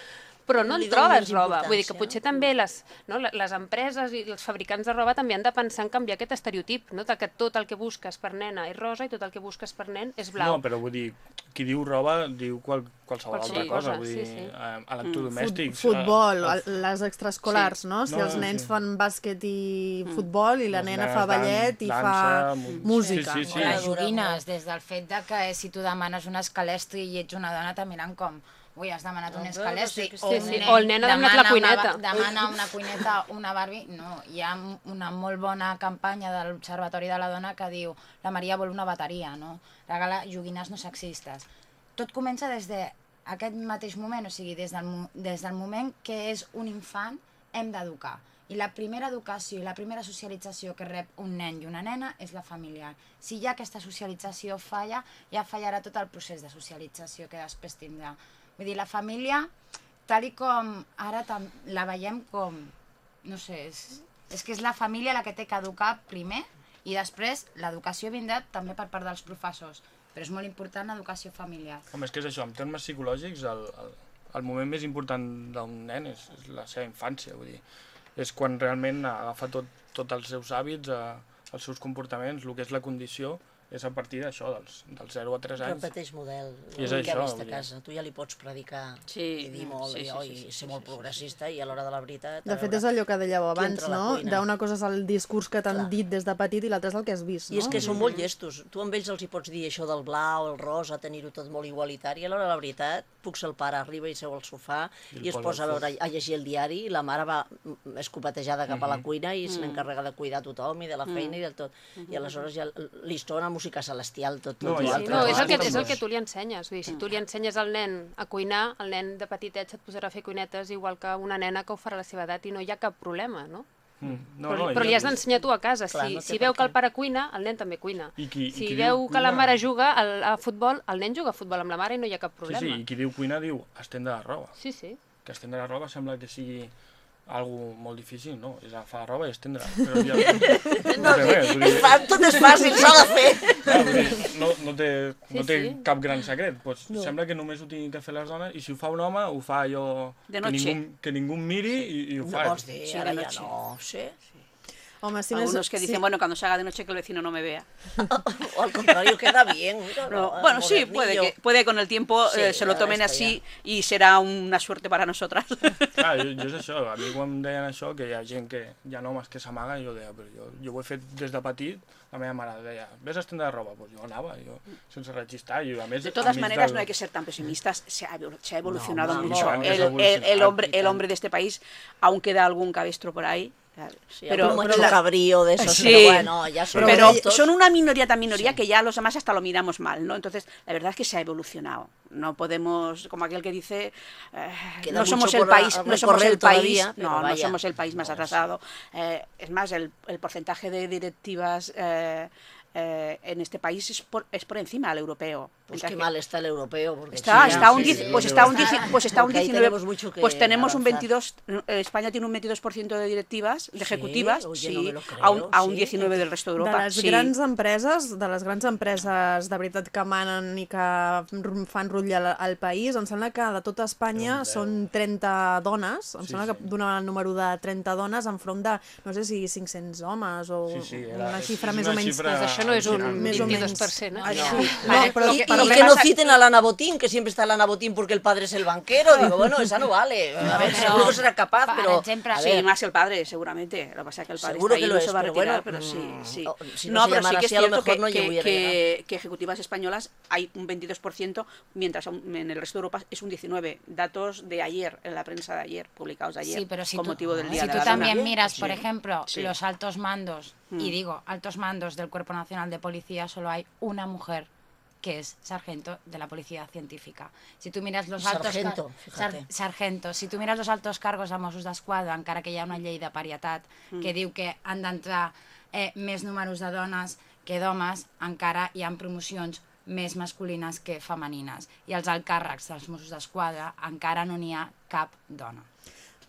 Speaker 3: Però no en trobes roba. Vull dir que potser també les, no, le- les empreses i els fabricants de roba també han de pensar en canviar aquest estereotip, no? de que tot el que busques per nena és rosa i tot el que busques per nen és blau.
Speaker 4: No, però vull dir, qui diu roba diu qual, qualsevol
Speaker 3: Qualsevol
Speaker 4: altra cosa.
Speaker 3: cosa,
Speaker 4: Vull
Speaker 3: sí,
Speaker 4: dir,
Speaker 3: sí.
Speaker 4: eh, electrodomèstics...
Speaker 1: Fut- Futbol,
Speaker 4: eh,
Speaker 1: el- les extraescolars,
Speaker 3: Sí.
Speaker 1: no? Si
Speaker 4: No,
Speaker 1: els nens
Speaker 4: sí.
Speaker 1: fan bàsquet i futbol i la
Speaker 4: Les
Speaker 1: nena fa
Speaker 4: dan-
Speaker 1: ballet i fa
Speaker 4: dansa,
Speaker 1: música.
Speaker 4: Sí, sí, sí.
Speaker 6: O les joguines, des del fet de que si tu demanes un escalestri i ets una dona, te miren com ui, has demanat un
Speaker 5: que
Speaker 6: o,
Speaker 5: sí,
Speaker 6: un
Speaker 5: sí.
Speaker 3: O el nen ha demanat la cuineta.
Speaker 6: Una, demana una cuineta, una Barbie. No, hi ha una molt bona campanya de l'Observatori de la Dona que diu la Maria vol una bateria, no? Regala joguines no sexistes. Tot comença des d'aquest mateix moment, o sigui, des del, des del moment que és un infant, hem d'educar. I la primera educació i la primera socialització que rep un nen i una nena és la familiar. Si ja aquesta socialització falla, ja fallarà tot el procés de socialització que després tindrà. Vull dir, la família, tal i com ara la veiem com, no sé, és, és que és la família la que té que educar primer i després l'educació vindrà també per part dels professors. Però és molt important l'educació familiar.
Speaker 4: Home, és que és això, en termes psicològics, el, el, el moment més important d'un nen és, és la seva infància, vull dir, és quan realment agafa tot, tots els seus hàbits, eh, els seus comportaments, el que és la condició, és a partir d'això, dels, dels 0 a 3 anys.
Speaker 5: Repeteix model,
Speaker 4: I és
Speaker 5: que ha
Speaker 4: això,
Speaker 5: vist a casa. Tu ja li pots predicar
Speaker 2: Sí,
Speaker 5: i dir molt
Speaker 2: sí,
Speaker 5: i,
Speaker 2: sí, sí,
Speaker 5: i
Speaker 2: sí,
Speaker 5: ser
Speaker 2: sí,
Speaker 5: molt
Speaker 2: sí, sí,
Speaker 5: progressista i a l'hora de la veritat...
Speaker 1: De fet, és allò que dèieu abans, no? D'una cosa és el discurs que t'han dit des de petit i l'altra és el que has vist, no?
Speaker 5: I és que són molt llestos. Tu amb ells els hi pots dir això del blau, el rosa, tenir-ho tot molt igualitari. A l'hora de la veritat, puc ser el pare, arriba i seu al sofà
Speaker 4: I
Speaker 5: i, es
Speaker 4: posa
Speaker 5: a veure, a llegir el diari i la mare va mm, escopetejada cap a la cuina i se n'encarrega de cuidar tothom i de la feina i del tot. I aleshores ja li estona música celestial, tot, tot
Speaker 4: No, i
Speaker 3: Sí,
Speaker 5: l'altre.
Speaker 3: no, és el, que, és el que tu li ensenyes. Vull dir, si tu li ensenyes al nen a cuinar, el nen de petitet se't posarà a fer cuinetes igual que una nena que ho farà a la seva edat i no hi ha cap problema, no?
Speaker 4: Mm,
Speaker 3: No, però, però li has d'ensenyar tu a casa.
Speaker 5: Clar,
Speaker 3: si,
Speaker 5: no
Speaker 3: si veu que el pare cuina, el nen també cuina.
Speaker 4: I qui- i
Speaker 3: si
Speaker 4: qui
Speaker 3: veu
Speaker 4: diu
Speaker 3: que la
Speaker 4: cuina-
Speaker 3: mare juga al, a futbol, el nen juga a futbol amb la mare i no hi ha cap
Speaker 4: Sí,
Speaker 3: problema.
Speaker 4: sí, i qui diu cuinar diu estendre la roba.
Speaker 3: sí, sí.
Speaker 4: Que estendre la roba sembla que sigui algo molt difícil, no? És agafar la roba i estendre. Però ja, no té res, vull dir,
Speaker 5: És fa, tot és fàcil, s'ha de fer.
Speaker 4: clar, vull dir, no, no té, no
Speaker 3: Sí,
Speaker 4: té
Speaker 3: sí.
Speaker 4: cap gran secret. Pues, no. Sembla que només ho tinguin que fer les dones i si ho fa un home, ho fa allò
Speaker 2: De
Speaker 4: que ningú, que ningú miri i, i ho
Speaker 5: No
Speaker 4: fa.
Speaker 5: vols dir,
Speaker 2: Sí,
Speaker 5: ara
Speaker 2: de
Speaker 5: ja
Speaker 2: noche.
Speaker 5: no, sí.
Speaker 1: Home, si.
Speaker 2: Algunos que dicen,
Speaker 1: sí.
Speaker 2: bueno, cuando se haga de noche que el vecino no me vea.
Speaker 5: O al contrario, queda bien. mira,
Speaker 2: No,
Speaker 5: no,
Speaker 2: bueno, sí, puede que, puede que con el tiempo
Speaker 5: Sí,
Speaker 2: eh, se lo tomen así y será una suerte para nosotras.
Speaker 4: Clar, jo, jo és això, a mi quan deien això, que hi ha gent que, hi ha homes que s'amaga, jo deia, però jo, jo ho he fet des de petit, la meva mare deia, ves a estendre la roba, pues jo anava, jo, sense registrar, i a més...
Speaker 2: De todas maneras,
Speaker 4: del-
Speaker 2: no hay que ser tan pesimistas. Se ha, se ha evolucionado
Speaker 5: No,
Speaker 2: mucho.
Speaker 4: no,
Speaker 2: el, el- el hombre, el hombre de este país, aún queda algún cabestro por ahí.
Speaker 5: Sí,
Speaker 2: pero,
Speaker 5: cabrío de esos,
Speaker 2: Sí.
Speaker 5: pero bueno, ya son
Speaker 2: pero son una minoría tan minoría que ya los demás hasta lo miramos mal, ¿no? Entonces, la verdad es que se ha evolucionado. No podemos, como aquel que dice, eh, no somos el país, no somos el país,
Speaker 5: todavía,
Speaker 2: no, no somos el país más atrasado. Eh, es más, el, el porcentaje de directivas eh, en este país es por, es por encima del europeo.
Speaker 5: Pues qué mal está el europeo. Porque
Speaker 2: Está,
Speaker 5: sí,
Speaker 2: está un
Speaker 5: sí,
Speaker 2: 10
Speaker 5: sí,
Speaker 2: pues
Speaker 5: sí,
Speaker 2: está un
Speaker 5: está-
Speaker 2: 10 pues está un
Speaker 5: porque ahí
Speaker 2: 19
Speaker 5: tenemos mucho que
Speaker 2: pues tenemos un
Speaker 5: avanzar.
Speaker 2: 22 eh, España tiene un 22% de directivas de
Speaker 5: Sí,
Speaker 2: ejecutivas
Speaker 5: oye,
Speaker 2: sí,
Speaker 5: no creo,
Speaker 2: a un, a un
Speaker 5: sí.
Speaker 2: 19 del resto de
Speaker 1: De
Speaker 2: Europa
Speaker 1: les
Speaker 2: sí.
Speaker 1: grans empreses, de les grans empreses de veritat que manen i que fan rutllar al, al país, em sembla que de tota Espanya són 30 dones, em
Speaker 4: Sí,
Speaker 1: sembla
Speaker 4: sí.
Speaker 1: que donaven el número de 30 dones enfront de, no sé si 500 homes o
Speaker 4: Sí, sí, era-
Speaker 1: una
Speaker 4: és-
Speaker 1: xifra
Speaker 4: és
Speaker 1: més
Speaker 4: una
Speaker 1: o menys...
Speaker 4: xifra
Speaker 3: Doncs això no és un
Speaker 4: al·lucinant.
Speaker 1: Més o menys.
Speaker 3: 22%, eh?
Speaker 1: No,
Speaker 2: Vale,
Speaker 1: però, però
Speaker 5: y
Speaker 2: que
Speaker 5: no citen a la Ana Botín, que siempre está la Ana Botín porque el padre es el banquero. Digo, bueno, esa no vale. A ver, seguro será capaz,
Speaker 6: per
Speaker 5: pero...
Speaker 2: Sí, más el padre, seguramente. Lo que pasa es que el padre
Speaker 5: Seguro
Speaker 2: está
Speaker 5: que
Speaker 2: ahí,
Speaker 5: lo
Speaker 2: no
Speaker 5: es,
Speaker 2: se va a
Speaker 5: pero
Speaker 2: retirar,
Speaker 5: bueno,
Speaker 2: pero sí,
Speaker 5: mm,
Speaker 2: sí.
Speaker 5: o- si no
Speaker 2: pero sí que es
Speaker 5: así, a lo
Speaker 2: cierto
Speaker 5: mejor
Speaker 2: que,
Speaker 5: no
Speaker 2: que-
Speaker 5: llevaría
Speaker 2: que- que ejecutivas españolas hay un 22%, mientras en el resto de Europa es un 19%. Datos de ayer, en la prensa de ayer, publicados ayer,
Speaker 6: Sí, pero si
Speaker 2: con
Speaker 6: tú,
Speaker 2: motivo del Día
Speaker 6: si
Speaker 2: de
Speaker 6: tú
Speaker 2: la
Speaker 6: también
Speaker 2: Dona.
Speaker 6: miras, por ejemplo, los altos mandos,
Speaker 2: Mm.
Speaker 6: y digo, altos mandos del Cuerpo Nacional de Policía, solo hay una mujer que es sargento de la Policía Científica. Si tú miras los altos...
Speaker 5: Sargento,
Speaker 6: car-
Speaker 5: fíjate.
Speaker 6: sar- sargento. Si tu mires els altos cargos de Mossos d'Esquadra, encara que hi ha una llei de parietat
Speaker 2: Mm.
Speaker 6: que diu que han d'entrar eh, més números de dones que d'homes, encara hi ha promocions més masculines que femenines. I els alt càrrecs dels Mossos d'Esquadra encara no n'hi ha cap dona.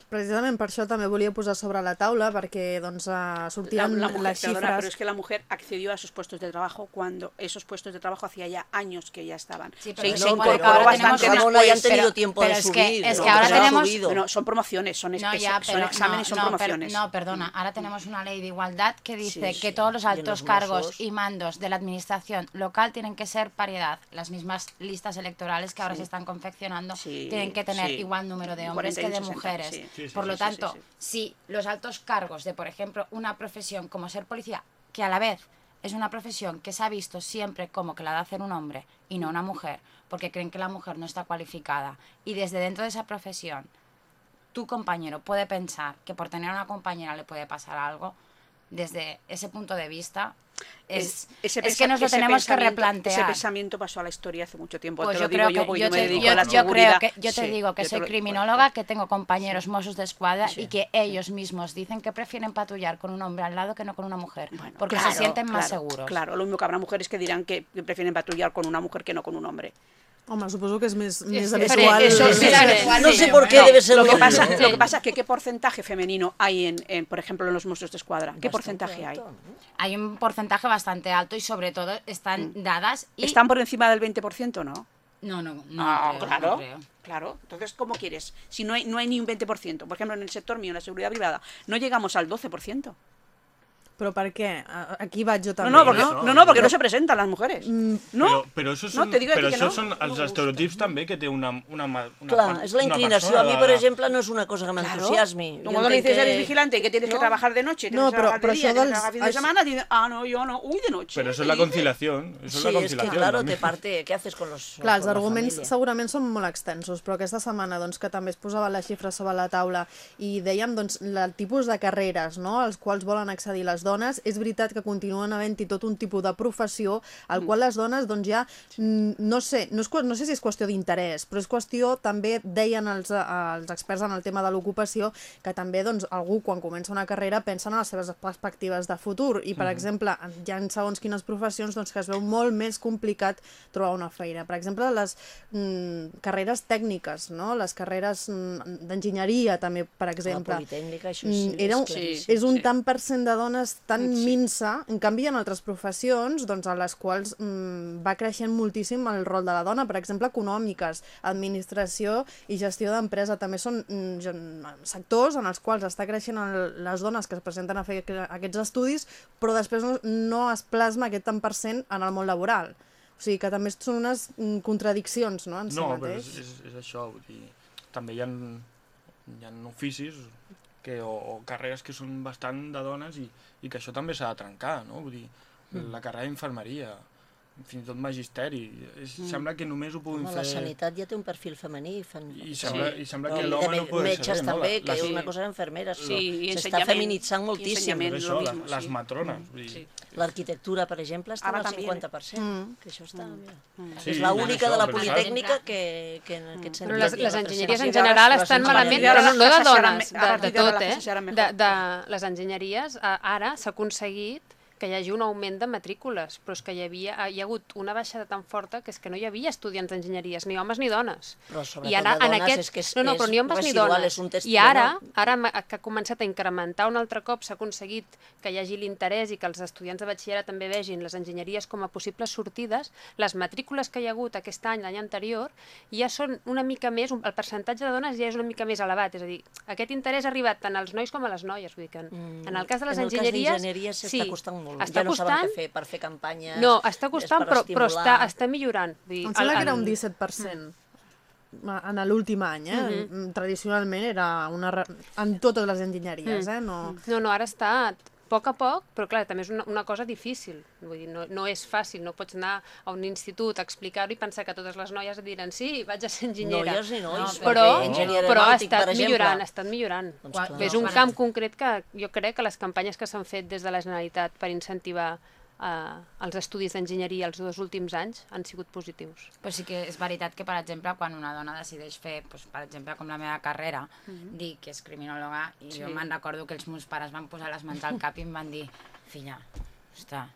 Speaker 1: Precisament per això també volia posar sobre la taula, perquè doncs, eh, sortien
Speaker 2: la, la mujer,
Speaker 1: les
Speaker 2: perdona,
Speaker 1: xifres...
Speaker 2: pero es que la mujer accedió a esos puestos de trabajo cuando esos puestos de trabajo hacía ya años que ya estaban.
Speaker 6: Sí,
Speaker 2: Se-
Speaker 6: pero
Speaker 2: se
Speaker 5: no,
Speaker 6: que
Speaker 2: incorporó
Speaker 6: ahora
Speaker 2: bastante
Speaker 6: tenemos-
Speaker 2: después.
Speaker 5: tenido
Speaker 6: pero-
Speaker 5: tiempo
Speaker 6: pero
Speaker 5: de
Speaker 6: es
Speaker 5: subir.
Speaker 6: que- es
Speaker 5: ¿no?
Speaker 6: que ahora
Speaker 5: Pero han
Speaker 6: tenemos-.
Speaker 2: Bueno, son promociones, son,
Speaker 6: No, ya,
Speaker 2: son
Speaker 6: pero
Speaker 2: exámenes,
Speaker 6: no,
Speaker 2: son
Speaker 6: no, pero-
Speaker 2: promociones.
Speaker 6: no, perdona, ahora tenemos una ley de igualdad que dice
Speaker 5: Sí,
Speaker 6: que todos los
Speaker 5: y
Speaker 6: altos
Speaker 5: los
Speaker 6: cargos y mandos de la administración local tienen que ser paridad. Las mismas listas electorales que ahora se están confeccionando
Speaker 2: Sí,
Speaker 6: tienen que tener
Speaker 2: sí.
Speaker 6: igual número de hombres
Speaker 2: 40 y
Speaker 6: que de
Speaker 2: 60,
Speaker 6: mujeres.
Speaker 2: sí.
Speaker 4: Sí, sí,
Speaker 6: Por lo tanto, si los altos cargos de, por ejemplo, una profesión como ser policía, que a la vez es una profesión que se ha visto siempre como que la da hacer un hombre y no una mujer, porque creen que la mujer no está cualificada, y desde dentro de esa profesión tu compañero puede pensar que por tener una compañera le puede pasar algo, desde ese punto de vista, es,
Speaker 2: ese
Speaker 6: es que nos lo tenemos que
Speaker 2: pensamiento- Ese
Speaker 6: replantear.
Speaker 2: pensamiento pasó a la historia hace mucho tiempo.
Speaker 6: Pues
Speaker 2: te
Speaker 6: yo
Speaker 2: lo digo
Speaker 6: creo
Speaker 2: yo,
Speaker 6: que
Speaker 2: porque
Speaker 6: yo
Speaker 2: yo me
Speaker 6: te,
Speaker 2: dedico
Speaker 6: yo-
Speaker 2: a la
Speaker 6: yo creo que yo te
Speaker 2: Sí,
Speaker 6: digo que soy
Speaker 2: lo-
Speaker 6: criminóloga, que tengo compañeros Mossos de Escuadra y que ellos mismos dicen que prefieren patrullar con un hombre al lado que no con una mujer,
Speaker 2: Bueno,
Speaker 6: porque
Speaker 2: claro,
Speaker 6: se sienten más
Speaker 2: claro,
Speaker 6: seguros.
Speaker 2: Claro, lo mismo que habrá mujeres que dirán que prefieren patrullar con una mujer que no con un hombre.
Speaker 1: Home, suposo que és més, més
Speaker 3: diferent,
Speaker 1: habitual.
Speaker 3: eso
Speaker 2: sí,
Speaker 1: més
Speaker 2: sí,
Speaker 1: habitual.
Speaker 5: No sé por qué
Speaker 2: No,
Speaker 5: debe ser
Speaker 2: lo que
Speaker 5: lo
Speaker 2: pasa, lo que pasa que qué porcentaje femenino hay en, en, por ejemplo en los monstruos de escuadra qué porcentaje hay
Speaker 6: Hay un porcentaje bastante alto y sobre todo están dadas y...
Speaker 2: están por encima del 20% no
Speaker 6: No, no, no,
Speaker 2: Ah,
Speaker 6: creo,
Speaker 2: claro,
Speaker 6: no creo.
Speaker 2: claro. Entonces, ¿cómo quieres? Si no hay, no hay ni un 20%, por ejemplo, en el sector mío, en la seguridad privada, no llegamos al 12%.
Speaker 1: Però per què? Aquí vaig jo
Speaker 2: No,
Speaker 1: també,
Speaker 2: no, porque,
Speaker 1: no?
Speaker 2: no, no, porque no se presentan las mujeres.
Speaker 1: Mm,
Speaker 2: No,
Speaker 4: Però, però això
Speaker 2: no,
Speaker 4: són,
Speaker 2: te digo a ti
Speaker 4: però
Speaker 2: que
Speaker 4: això
Speaker 2: no.
Speaker 4: són els estereotips també que té una, una, una,
Speaker 5: Clar,
Speaker 4: una
Speaker 5: és la inclinació.
Speaker 4: persona
Speaker 5: A mi, per exemple, no és una cosa que m'entusiasmi.
Speaker 2: Como no dices, eres vigilante, que tienes que
Speaker 5: No.
Speaker 2: trabajar de noche, tienes
Speaker 1: No,
Speaker 2: que
Speaker 1: però-
Speaker 2: trabajar de
Speaker 1: això
Speaker 2: tienes que trabajar fin de semana, ah, no, yo no, uy, de noche.
Speaker 4: Però això és
Speaker 2: ¿qué
Speaker 4: la
Speaker 2: dices?
Speaker 4: conciliación. Eso es
Speaker 5: Sí,
Speaker 4: la
Speaker 5: es que
Speaker 4: conciliación.
Speaker 5: claro, te parte, ¿qué haces con los
Speaker 1: Clar, els
Speaker 5: la
Speaker 1: arguments segurament són molt extensos, però aquesta setmana doncs, que també es posaven les xifres sobre la taula i dèiem doncs, el tipus de carreres no, als quals volen accedir les dones, és veritat que continuen havent-hi tot un tipus de professió al qual les dones doncs, ja, mm, no sé, no, és, no sé si és qüestió d'interès, però és qüestió, també deien els, els experts en el tema de l'ocupació, que també doncs, algú quan comença una carrera pensa en les seves perspectives de futur i, per exemple, hi ha segons quines professions doncs, que es veu molt més complicat trobar una feina. Per exemple, les mm, carreres tècniques, no? les carreres mm, d'enginyeria també, per exemple.
Speaker 5: La politècnica, això
Speaker 1: Mm,
Speaker 5: és,
Speaker 1: era un,
Speaker 5: claríssim.
Speaker 2: Sí,
Speaker 1: és un
Speaker 2: sí.
Speaker 1: tant per cent de dones tan
Speaker 2: Sí.
Speaker 1: minsa, en canvi ha altres professions doncs, a les quals mm, va creixent moltíssim el rol de la dona, per exemple, econòmiques, administració i gestió d'empresa, també són mm, sectors en els quals està creixent el, les dones que es presenten a fer aqu- aquests estudis, però després no, no es plasma aquest tant per cent en el món laboral. O sigui que també són unes mm, contradiccions no, en si
Speaker 4: No, però
Speaker 1: mateix.
Speaker 4: és, és, és això, vull dir, també hi ha, hi ha oficis que, o, o carreres que són bastant de dones i, i que això també s'ha de trencar, no? Vull dir,
Speaker 5: Mm.
Speaker 4: la carrera d'infermeria, fins i tot magisteri, és, sembla que només ho puguin
Speaker 5: Home,
Speaker 4: fer...
Speaker 5: la sanitat ja té un perfil femení. Fan...
Speaker 4: I sembla, i sembla que l'home no pot
Speaker 5: metges
Speaker 4: saber, no?
Speaker 5: també,
Speaker 4: La-
Speaker 5: que
Speaker 4: les-
Speaker 5: és una cosa d'enfermeres.
Speaker 2: Sí,
Speaker 5: S'està feminitzant moltíssim.
Speaker 4: això, les,
Speaker 2: mismo,
Speaker 4: les
Speaker 2: sí.
Speaker 4: matrones, vull dir,
Speaker 2: Sí.
Speaker 5: L'arquitectura, per exemple, està
Speaker 2: Ara
Speaker 5: al
Speaker 2: també.
Speaker 5: 50%,
Speaker 1: Mm.
Speaker 5: que això està... Mira.
Speaker 4: Sí,
Speaker 5: és l'única de la? Politècnica que, que en aquest sentit...
Speaker 3: Però les, les enginyeries en general
Speaker 2: les
Speaker 3: estan malament, però no,
Speaker 2: les
Speaker 3: no de dones, de, de tot, eh? De, De, les enginyeries, ara s'ha aconseguit que hi hagi un augment de matrícules, però és que hi, havia, hi ha hagut una baixada tan forta que és que no hi havia estudiants d'enginyeries, ni homes ni dones.
Speaker 5: Però sobretot
Speaker 3: I ara,
Speaker 5: de
Speaker 3: en
Speaker 5: dones
Speaker 3: aquest...
Speaker 5: és que és-
Speaker 3: no, no, però ni homes ni dones. I ara, ara que ha començat a incrementar un altre cop, s'ha aconseguit que hi hagi l'interès i que els estudiants de batxillerat també vegin les enginyeries com a possibles sortides, les matrícules que hi ha hagut aquest any, l'any anterior, ja són una mica més, el percentatge de dones ja és una mica més elevat, és a dir, aquest interès ha arribat tant als nois com a les noies, vull dir que en, en el cas de les
Speaker 5: Mm. en el cas
Speaker 3: enginyeries...
Speaker 5: d'enginyeries s'està costant molt. Molt...
Speaker 3: Està
Speaker 5: ja no saben
Speaker 3: costant?
Speaker 5: què fer per fer campanyes...
Speaker 3: No, està costant,
Speaker 5: per
Speaker 3: però, però està,
Speaker 5: estimular.
Speaker 3: està millorant. Vull dir,
Speaker 1: Em sembla
Speaker 3: el-
Speaker 1: que era un
Speaker 3: el-
Speaker 1: 17%. En l'últim any, eh? Mm Tradicionalment era una... En totes les enginyeries,
Speaker 3: Mm.
Speaker 1: eh? No...
Speaker 3: No, no, ara està poc a poc, però clar, també és una, una cosa difícil. Vull dir, no, no és fàcil, no pots anar a un institut a explicar-ho i pensar que totes les noies et diran sí, vaig a ser enginyera.
Speaker 5: Noies i nois,
Speaker 3: però,
Speaker 5: perquè enginyer
Speaker 3: però ha estat
Speaker 5: per exemple,
Speaker 3: millorant, ha estat millorant.
Speaker 5: Doncs clar.
Speaker 3: És un camp concret que jo crec que les campanyes que s'han fet des de la Generalitat per incentivar eh, els estudis d'enginyeria els dos últims anys han sigut positius.
Speaker 6: Però sí que és veritat que, per exemple, quan una dona decideix fer, doncs, per exemple, com la meva carrera, dir que és criminòloga, i
Speaker 3: Sí.
Speaker 6: jo me'n recordo que els meus pares van posar les mans al cap i em van dir filla, ostres,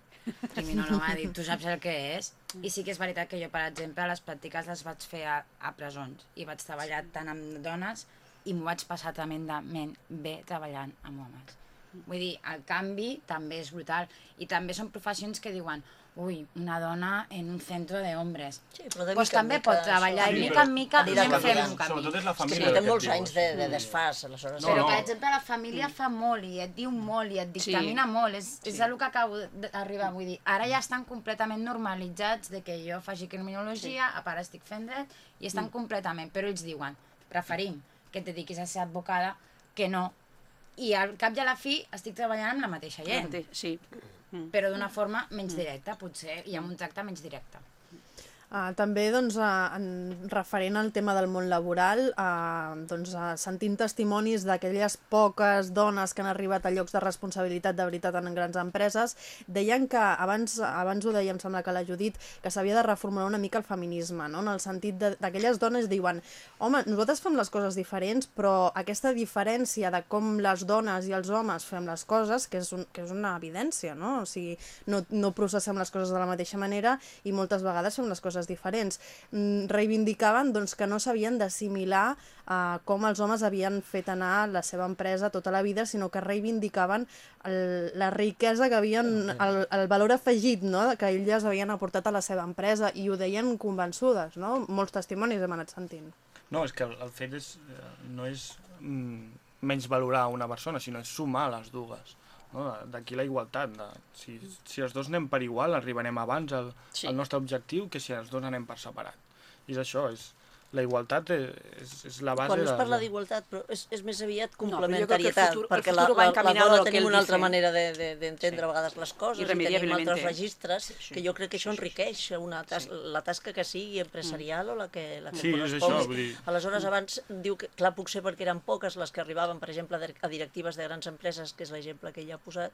Speaker 6: criminòloga, dic, tu saps el que és? I sí que és veritat que jo, per exemple, les pràctiques les vaig fer a, a presons i vaig treballar tant amb dones i m'ho vaig passar tremendament bé treballant amb homes. Vull dir, el canvi també és brutal. I també són professions que diuen ui, una dona en un centre de hombres.
Speaker 5: Sí, però de
Speaker 6: pues
Speaker 5: mica
Speaker 6: també
Speaker 5: mica
Speaker 6: pot treballar i
Speaker 4: Sí,
Speaker 6: mica
Speaker 4: però
Speaker 6: en mica anem fent
Speaker 5: canviant.
Speaker 6: un camí.
Speaker 4: Sobretot és la família. el que
Speaker 5: molts anys de, de desfàs, aleshores...
Speaker 4: No,
Speaker 6: Però,
Speaker 4: no.
Speaker 6: per exemple, la família fa molt i et diu molt i et dictamina molt. És, és el que acabo d'arribar. Vull dir, ara ja estan completament normalitzats de que jo faci criminologia, a part estic fent dret, i estan completament. Però ells diuen, preferim que et dediquis a ser advocada que no. I al cap i a la fi estic treballant amb la mateixa gent,
Speaker 2: Sí.
Speaker 6: però d'una forma menys directa, potser, i amb un tracte menys directe.
Speaker 1: Uh, també, doncs, uh, en referent al tema del món laboral, uh, doncs, uh, sentint testimonis d'aquelles poques dones que han arribat a llocs de responsabilitat de veritat en grans empreses, deien que, abans, abans ho deia, em sembla que la Judit, que s'havia de reformular una mica el feminisme, no? en el sentit d'aquelles dones diuen home, nosaltres fem les coses diferents, però aquesta diferència de com les dones i els homes fem les coses, que és, un, que és una evidència, no? O sigui, no, no processem les coses de la mateixa manera i moltes vegades fem les coses diferents. Mm, reivindicaven doncs, que no s'havien d'assimilar a com els homes havien fet anar la seva empresa tota la vida, sinó que reivindicaven el, la riquesa que havien, el, el valor afegit no? que elles havien aportat a la seva empresa i ho deien convençudes, no? Molts testimonis hem anat sentint.
Speaker 4: No, és que el, el fet és, eh, no és mm, menys valorar una persona, sinó és sumar les dues. No? D'aquí la igualtat. De, si, si els dos anem per igual, arribarem abans al,
Speaker 2: Sí.
Speaker 4: al nostre objectiu que si els dos anem per separat. I és això, és, la igualtat és, és, és la base
Speaker 5: Quan es parla d'igualtat, però és, és més aviat complementarietat,
Speaker 2: futur- el
Speaker 5: perquè la, la, la dona tenim una altra
Speaker 2: dice.
Speaker 5: manera d'entendre de, de, d'entendre
Speaker 2: Sí.
Speaker 5: a vegades les coses, i, tenim
Speaker 2: Irremediablemente.
Speaker 5: altres registres,
Speaker 2: Sí.
Speaker 5: que jo crec que això enriqueix una tas la tasca que sigui empresarial o la que, la que
Speaker 4: Sí,
Speaker 5: correspongui.
Speaker 4: això, vull dir-
Speaker 5: Aleshores, abans diu que, clar, puc ser perquè eren poques les que arribaven, per exemple, a dir- a directives de grans empreses, que és l'exemple que ella ha posat,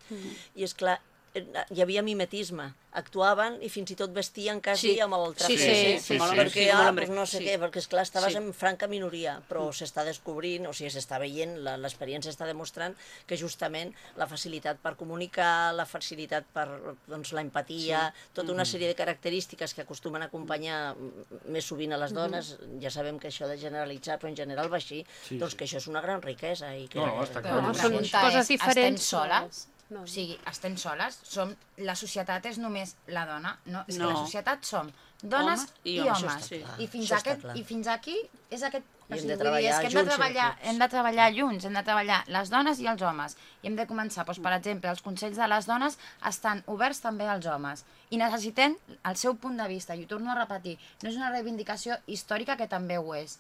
Speaker 5: i és clar, eh, hi havia mimetisme, actuaven i fins i tot vestien quasi
Speaker 2: Sí.
Speaker 5: amb el
Speaker 2: Sí,
Speaker 5: traje.
Speaker 2: sí, sí,
Speaker 4: sí,
Speaker 2: molt
Speaker 4: sí.
Speaker 2: hombre,
Speaker 5: perquè
Speaker 2: sí,
Speaker 5: ah, pues no sé
Speaker 2: sí.
Speaker 5: què, perquè esclar, estaves
Speaker 2: Sí.
Speaker 5: en franca minoria, però s'està descobrint, o sigui, s'està veient, l'experiència està demostrant que justament la facilitat per comunicar, la facilitat per doncs, la empatia, tota una sèrie de característiques que acostumen a acompanyar mm, més sovint a les dones, ja sabem que això de generalitzar, però en general va així,
Speaker 4: Sí,
Speaker 5: doncs
Speaker 4: sí.
Speaker 5: que això és una gran riquesa. I que,
Speaker 4: No, no, està clar.
Speaker 6: la
Speaker 3: són coses diferents,
Speaker 6: estem soles?
Speaker 3: No.
Speaker 6: O sigui, estem soles? Som, la societat és només la dona? No, és
Speaker 2: No.
Speaker 6: que la societat som dones
Speaker 2: Homes
Speaker 6: i,
Speaker 2: i
Speaker 6: homes.
Speaker 2: homes, sí.
Speaker 6: I, fins aquest. I fins aquí és aquest...
Speaker 5: I hem de
Speaker 6: dir, és que hem de treballar, hem de treballar junts, hem de treballar les dones i els homes. I hem de començar, doncs, per exemple, els consells de les dones estan oberts també als homes. I necessitem el seu punt de vista, i ho torno a repetir, no és una reivindicació històrica que també ho és.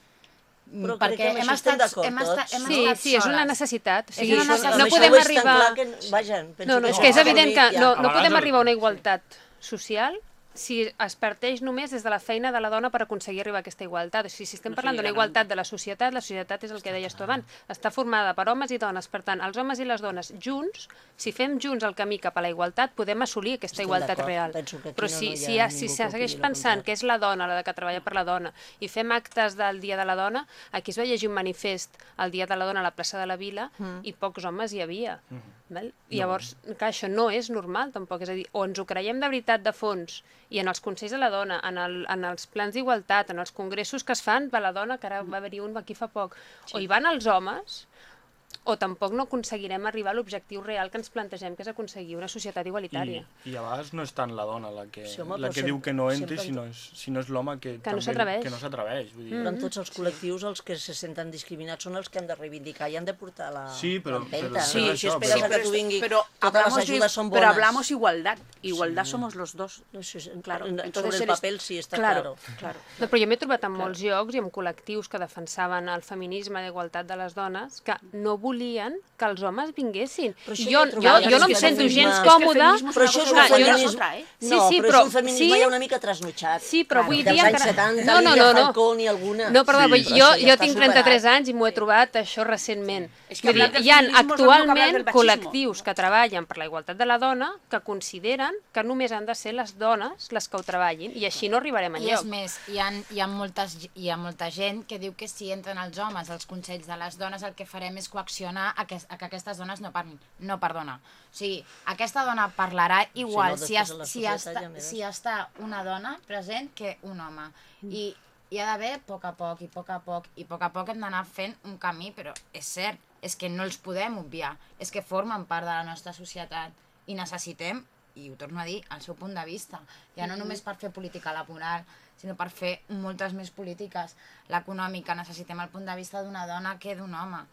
Speaker 5: Però crec
Speaker 6: perquè
Speaker 5: que amb
Speaker 6: hem estat,
Speaker 5: d'acord
Speaker 6: hem estat, hem?
Speaker 3: Sí,
Speaker 6: estat
Speaker 3: sí, és una necessitat. O
Speaker 6: És
Speaker 3: sigui,
Speaker 6: una
Speaker 3: no,
Speaker 6: necessitat.
Speaker 3: no podem
Speaker 5: és
Speaker 3: arribar...
Speaker 5: clar Que, vaja, penso
Speaker 3: No, no,
Speaker 5: que
Speaker 3: és que és evident que no, no podem arribar a una igualtat social si es parteix només des de la feina de la dona per aconseguir arribar a aquesta igualtat. O sigui, si estem
Speaker 2: No
Speaker 3: parlant d'una igualtat de la societat, la societat és el que deies tu abans, està formada per homes i dones. Per tant, els homes i les dones junts, si fem junts el camí cap a la igualtat, podem assolir aquesta
Speaker 5: Estic
Speaker 3: igualtat real. Però
Speaker 5: no-
Speaker 3: si,
Speaker 5: no ha
Speaker 3: si, ha, si se segueix pensant que és la dona la que treballa per la dona i fem actes del Dia de la Dona, aquí es va llegir un manifest el Dia de la Dona a la plaça de la Vila i pocs homes hi havia. Val? I llavors, clar, això no és normal tampoc, és a dir, o ens ho creiem de veritat de fons i en els Consells de la Dona, en, el, en els plans d'igualtat, en els congressos que es fan per la dona, que ara va haver-hi un aquí fa poc, o hi van els homes, o tampoc no aconseguirem arribar a l'objectiu real que ens plantegem, que és aconseguir una societat
Speaker 4: I,
Speaker 3: igualitària.
Speaker 4: I a vegades no és tant la dona la que,
Speaker 5: Sí, home,
Speaker 4: la
Speaker 5: però
Speaker 4: que
Speaker 5: sempre-
Speaker 4: diu que no entri,
Speaker 5: sempre-
Speaker 4: sinó és, sinó és l'home que,
Speaker 3: Que no
Speaker 4: també-. Que no s'atreveix. vull dir.
Speaker 5: Però en tots els col·lectius els que se senten discriminats són els que han de reivindicar i han de portar la
Speaker 4: Sí, però-
Speaker 5: l'empenta.
Speaker 4: però-
Speaker 2: Sí,
Speaker 5: si esperes
Speaker 4: però-
Speaker 5: que tu vingui,
Speaker 2: pero
Speaker 5: totes les ajudes són bones.
Speaker 2: pero hablamos igualdad. Igualdad somos los dos.
Speaker 5: No, sí, sí,
Speaker 2: Claro.
Speaker 5: en-
Speaker 2: Entonces
Speaker 5: sobre el
Speaker 2: eres-
Speaker 5: papel sí està
Speaker 2: claro,
Speaker 5: claro.
Speaker 2: claro.
Speaker 3: No, però jo m'he trobat en molts llocs i amb col·lectius que defensaven el feminisme d'igualtat de les dones que no volien que els homes vinguessin. Jo,
Speaker 5: ja
Speaker 3: jo, jo no em sento gens còmoda.
Speaker 5: Però això és un
Speaker 2: no-
Speaker 5: feminisme...
Speaker 2: otra, eh?
Speaker 3: Sí,
Speaker 5: no,
Speaker 3: sí,
Speaker 5: però,
Speaker 3: però-
Speaker 5: és un feminisme
Speaker 3: sí.
Speaker 5: ja una mica trasnotxat.
Speaker 3: Sí, però vull
Speaker 5: dels
Speaker 3: dir
Speaker 5: anys
Speaker 3: encara-
Speaker 5: 70,
Speaker 3: No, no, no, no.
Speaker 5: Ni alguna.
Speaker 3: No, perdó,
Speaker 4: Sí,
Speaker 3: sí,
Speaker 4: però
Speaker 3: jo, jo tinc
Speaker 5: superat.
Speaker 3: 33 anys i m'ho he trobat això recentment.
Speaker 2: És que
Speaker 3: Vull dir, hi ha actualment col·lectius que treballen per la igualtat de la dona que consideren que només han de ser les dones les que ho treballin i així no arribarem
Speaker 6: I és
Speaker 3: enlloc.
Speaker 6: més, hi ha, hi, ha moltes, hi ha molta gent que diu que si entren els homes als consells de les dones el que farem és coaccionar a que, a que aquestes dones no parlin. No, perdona. O sigui, aquesta dona parlarà igual
Speaker 5: no,
Speaker 6: si, es, si, està,
Speaker 5: ja
Speaker 6: si està una dona present que un home. I hi ha d'haver a poc a poc, i a poc a poc, i a poc a poc hem d'anar fent un camí, però és cert, és que no els podem obviar, és que formen part de la nostra societat i necessitem, i ho torno a dir, el seu punt de vista. Ja no només per fer política laboral, sinó per fer moltes més polítiques. L'econòmica, necessitem el punt de vista d'una dona que d'un home.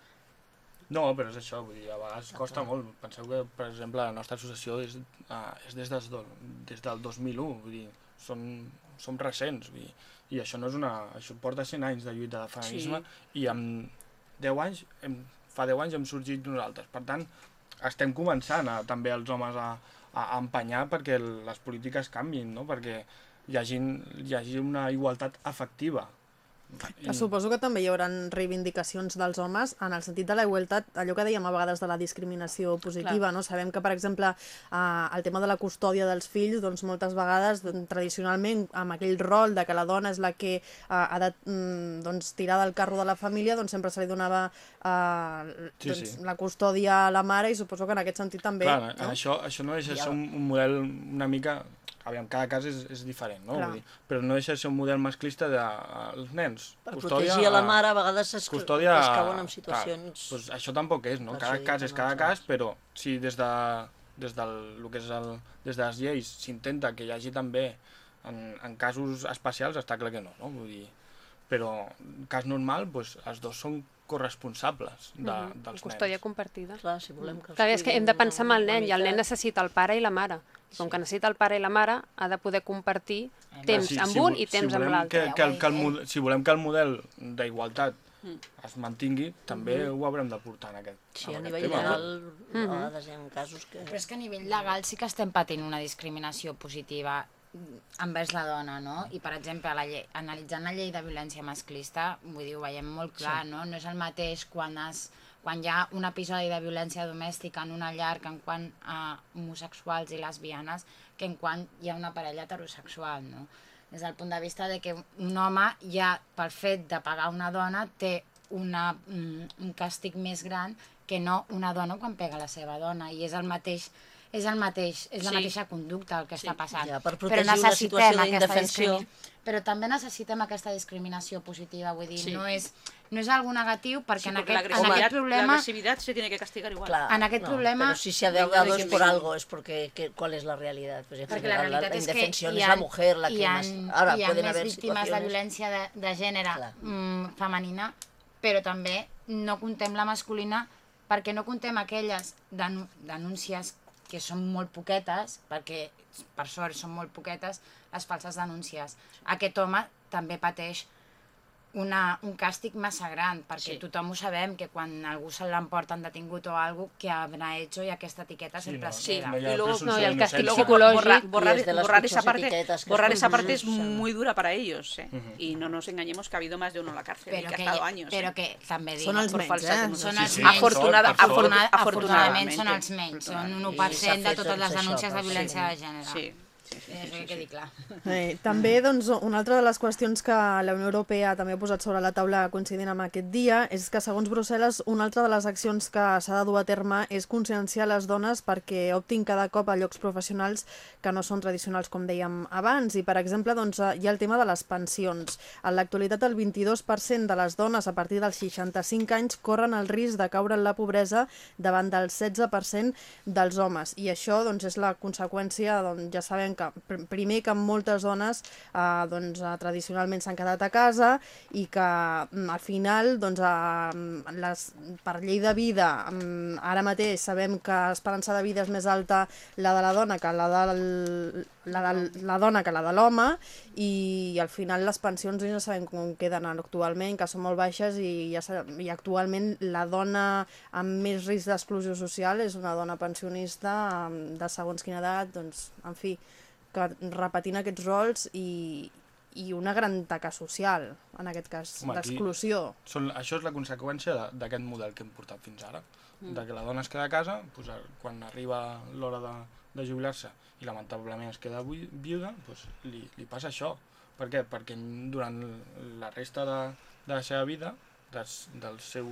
Speaker 4: No, però és això, vull dir, a vegades costa molt. Penseu que, per exemple, la nostra associació és, uh, és des, des, del, des del 2001, vull dir, som, som recents, vull dir, i això no és una... Això porta 100 anys de lluita de feminisme sí. i amb 10 anys, hem, fa 10 anys hem sorgit nosaltres. Per tant, estem començant a, també els homes a, a, a empenyar perquè les polítiques canvin, no? perquè hi hagi, hi hagi una igualtat efectiva.
Speaker 1: Que suposo que també hi haurà reivindicacions dels homes en el sentit de la igualtat, allò que dèiem a vegades de la discriminació positiva, no? Sabem que, per exemple, eh, el tema de la custòdia dels fills, doncs moltes vegades, doncs, tradicionalment, amb aquell rol de que la dona és la que eh, ha de mm, doncs, tirar del carro de la família, doncs sempre se li donava eh,
Speaker 4: Sí,
Speaker 1: doncs,
Speaker 4: sí.
Speaker 1: la custòdia a la mare i suposo que en aquest sentit també...
Speaker 4: Clar,
Speaker 1: no?
Speaker 4: això, això no deixa de ser un, un model una mica... Aviam, cada cas és, és diferent, no?
Speaker 1: Clar.
Speaker 4: Vull dir, però no deixa de ser un model masclista dels nens.
Speaker 5: Per protegir a la mare, a vegades es,
Speaker 4: custòdia,
Speaker 5: es cauen en
Speaker 4: clar,
Speaker 5: situacions...
Speaker 4: doncs això tampoc és, no? Cada cas és cada cas, però si des de, des del, el que és el, des de les lleis s'intenta que hi hagi també en, en casos especials, està clar que no, no? Vull dir, però en cas normal, doncs, els dos són corresponsables de,
Speaker 3: Mhm.
Speaker 4: dels
Speaker 3: Custòdia
Speaker 4: nens.
Speaker 3: compartida.
Speaker 5: Clar, si volem que
Speaker 3: Clar, és que hem de pensar en el nen i el nen necessita el pare i la mare. I com que necessita el pare i la mare, ha de poder compartir temps
Speaker 4: Sí,
Speaker 3: amb
Speaker 4: si
Speaker 3: un i temps
Speaker 4: si
Speaker 3: amb l'altre.
Speaker 4: Que, que, el, que el, model- si volem que el model d'igualtat es mantingui, també ho haurem de portar en aquest,
Speaker 5: Sí,
Speaker 4: en
Speaker 5: a
Speaker 4: aquest
Speaker 5: nivell
Speaker 4: tema.
Speaker 5: legal,
Speaker 3: Mhm.
Speaker 5: a vegades hi ha casos que...
Speaker 6: Però és que a nivell legal sí que estem patint una discriminació positiva envers la dona, no? I, per exemple, la llei, analitzant la llei de violència masclista, vull dir, ho veiem molt clar, sí. no? No és el mateix quan, es, quan hi ha un episodi de violència domèstica en una llar que en quant a homosexuals i lesbianes que en quan hi ha una parella heterosexual, no? Des del punt de vista de que un home ja, pel fet de pagar una dona, té una, mm, un càstig més gran que no una dona quan pega la seva dona, i és el mateix és el mateix, és la
Speaker 2: Sí.
Speaker 6: mateixa conducta el que
Speaker 2: Sí.
Speaker 6: està passant.
Speaker 5: Ja, per
Speaker 6: Però
Speaker 5: protegir una
Speaker 6: necessitem
Speaker 5: situació
Speaker 6: aquesta
Speaker 5: d'indefensió.
Speaker 6: discrimi- Però també necessitem aquesta discriminació positiva, vull dir,
Speaker 2: Sí.
Speaker 6: no és, no és algo negatiu perquè
Speaker 2: Sí,
Speaker 6: en, aquest, en aquest problema
Speaker 2: agresividad se tiene que castigar igual.
Speaker 5: Clar,
Speaker 6: En aquest problema-
Speaker 5: Pero si se ha dado
Speaker 2: que
Speaker 5: por algo, es porque que, cuál es la realidad. Pues en
Speaker 6: perquè la
Speaker 5: general, la,
Speaker 6: realitat
Speaker 5: la
Speaker 6: és que
Speaker 5: indefensión es
Speaker 6: ha,
Speaker 5: la mujer la que
Speaker 6: hi ha,
Speaker 5: más... Ahora
Speaker 6: hi ha
Speaker 5: pueden
Speaker 6: més
Speaker 5: haber
Speaker 6: víctimes de violència de, de gènere
Speaker 5: Clar.
Speaker 6: mm, femenina, però també no contem la masculina perquè no contem aquelles denúncies que són molt poquetes, perquè per sort són molt poquetes, les falses denúncies. Aquest home també pateix una, un càstig massa gran, perquè
Speaker 2: Sí.
Speaker 6: tothom ho sabem, que quan algú se l'emporten detingut o algo, que habrá hecho i aquesta etiqueta
Speaker 4: Sí,
Speaker 6: sempre
Speaker 4: no,
Speaker 6: es
Speaker 2: Sí,
Speaker 6: queda.
Speaker 4: ha
Speaker 2: y luego,
Speaker 3: no, y el castigo
Speaker 2: luego
Speaker 3: psicológico
Speaker 2: borrar, borrar,
Speaker 5: es de
Speaker 2: borrar esa parte,
Speaker 5: etiquetas que
Speaker 2: borrar esa parte es muy dura para ellos. ¿eh? Y no nos engañemos que ha habido más de uno en la cárcel y
Speaker 6: Però
Speaker 2: que
Speaker 6: que,
Speaker 2: ha estado años.
Speaker 6: però
Speaker 2: ¿eh?
Speaker 6: que també dic,
Speaker 1: Són els menys,
Speaker 2: falsa
Speaker 1: eh?
Speaker 6: són
Speaker 4: Sí,
Speaker 6: els
Speaker 4: sí,
Speaker 6: menys,
Speaker 2: Afortunada-
Speaker 6: afortunadament
Speaker 2: Afortunadament.
Speaker 6: són els menys, són un
Speaker 5: I s'ha
Speaker 6: 1% de totes les denúncies de violència de gènere.
Speaker 2: Sí. Sí, sí,
Speaker 6: Eh,
Speaker 2: sí, sí,
Speaker 6: que quedi
Speaker 2: sí.
Speaker 6: clar.
Speaker 1: Eh, també, doncs, una altra de les qüestions que la Unió Europea també ha posat sobre la taula coincidint amb aquest dia és que, segons Brussel·les, una altra de les accions que s'ha de dur a terme és conscienciar les dones perquè optin cada cop a llocs professionals que no són tradicionals, com dèiem abans. I, per exemple, doncs, eh, hi ha el tema de les pensions. En l'actualitat, el 22% de les dones a partir dels 65 anys corren el risc de caure en la pobresa davant del 16% dels homes. I això doncs, és la conseqüència, doncs, ja sabem que pr- primer que moltes dones eh, doncs, eh, tradicionalment s'han quedat a casa i que mm, al final doncs, eh, les, per llei de vida mm, ara mateix sabem que l'esperança de vida és més alta la de la dona que la de la, de la dona que la de l'home i al final les pensions ja sabem com queden actualment, que són molt baixes i, ja i actualment la dona amb més risc d'exclusió social és una dona pensionista amb- de segons quina edat, doncs, en fi, que repetint aquests rols i, i una gran taca social, en aquest cas, d'exclusió.
Speaker 4: Això és la conseqüència de- d'aquest model que hem portat fins ara. Mm. De que la dona es queda a casa, doncs, a- quan arriba l'hora de, de jubilar-se i lamentablement es queda vi- viuda, doncs, li, li passa això. Per què? Perquè durant la resta de, de la seva vida, des, del seu,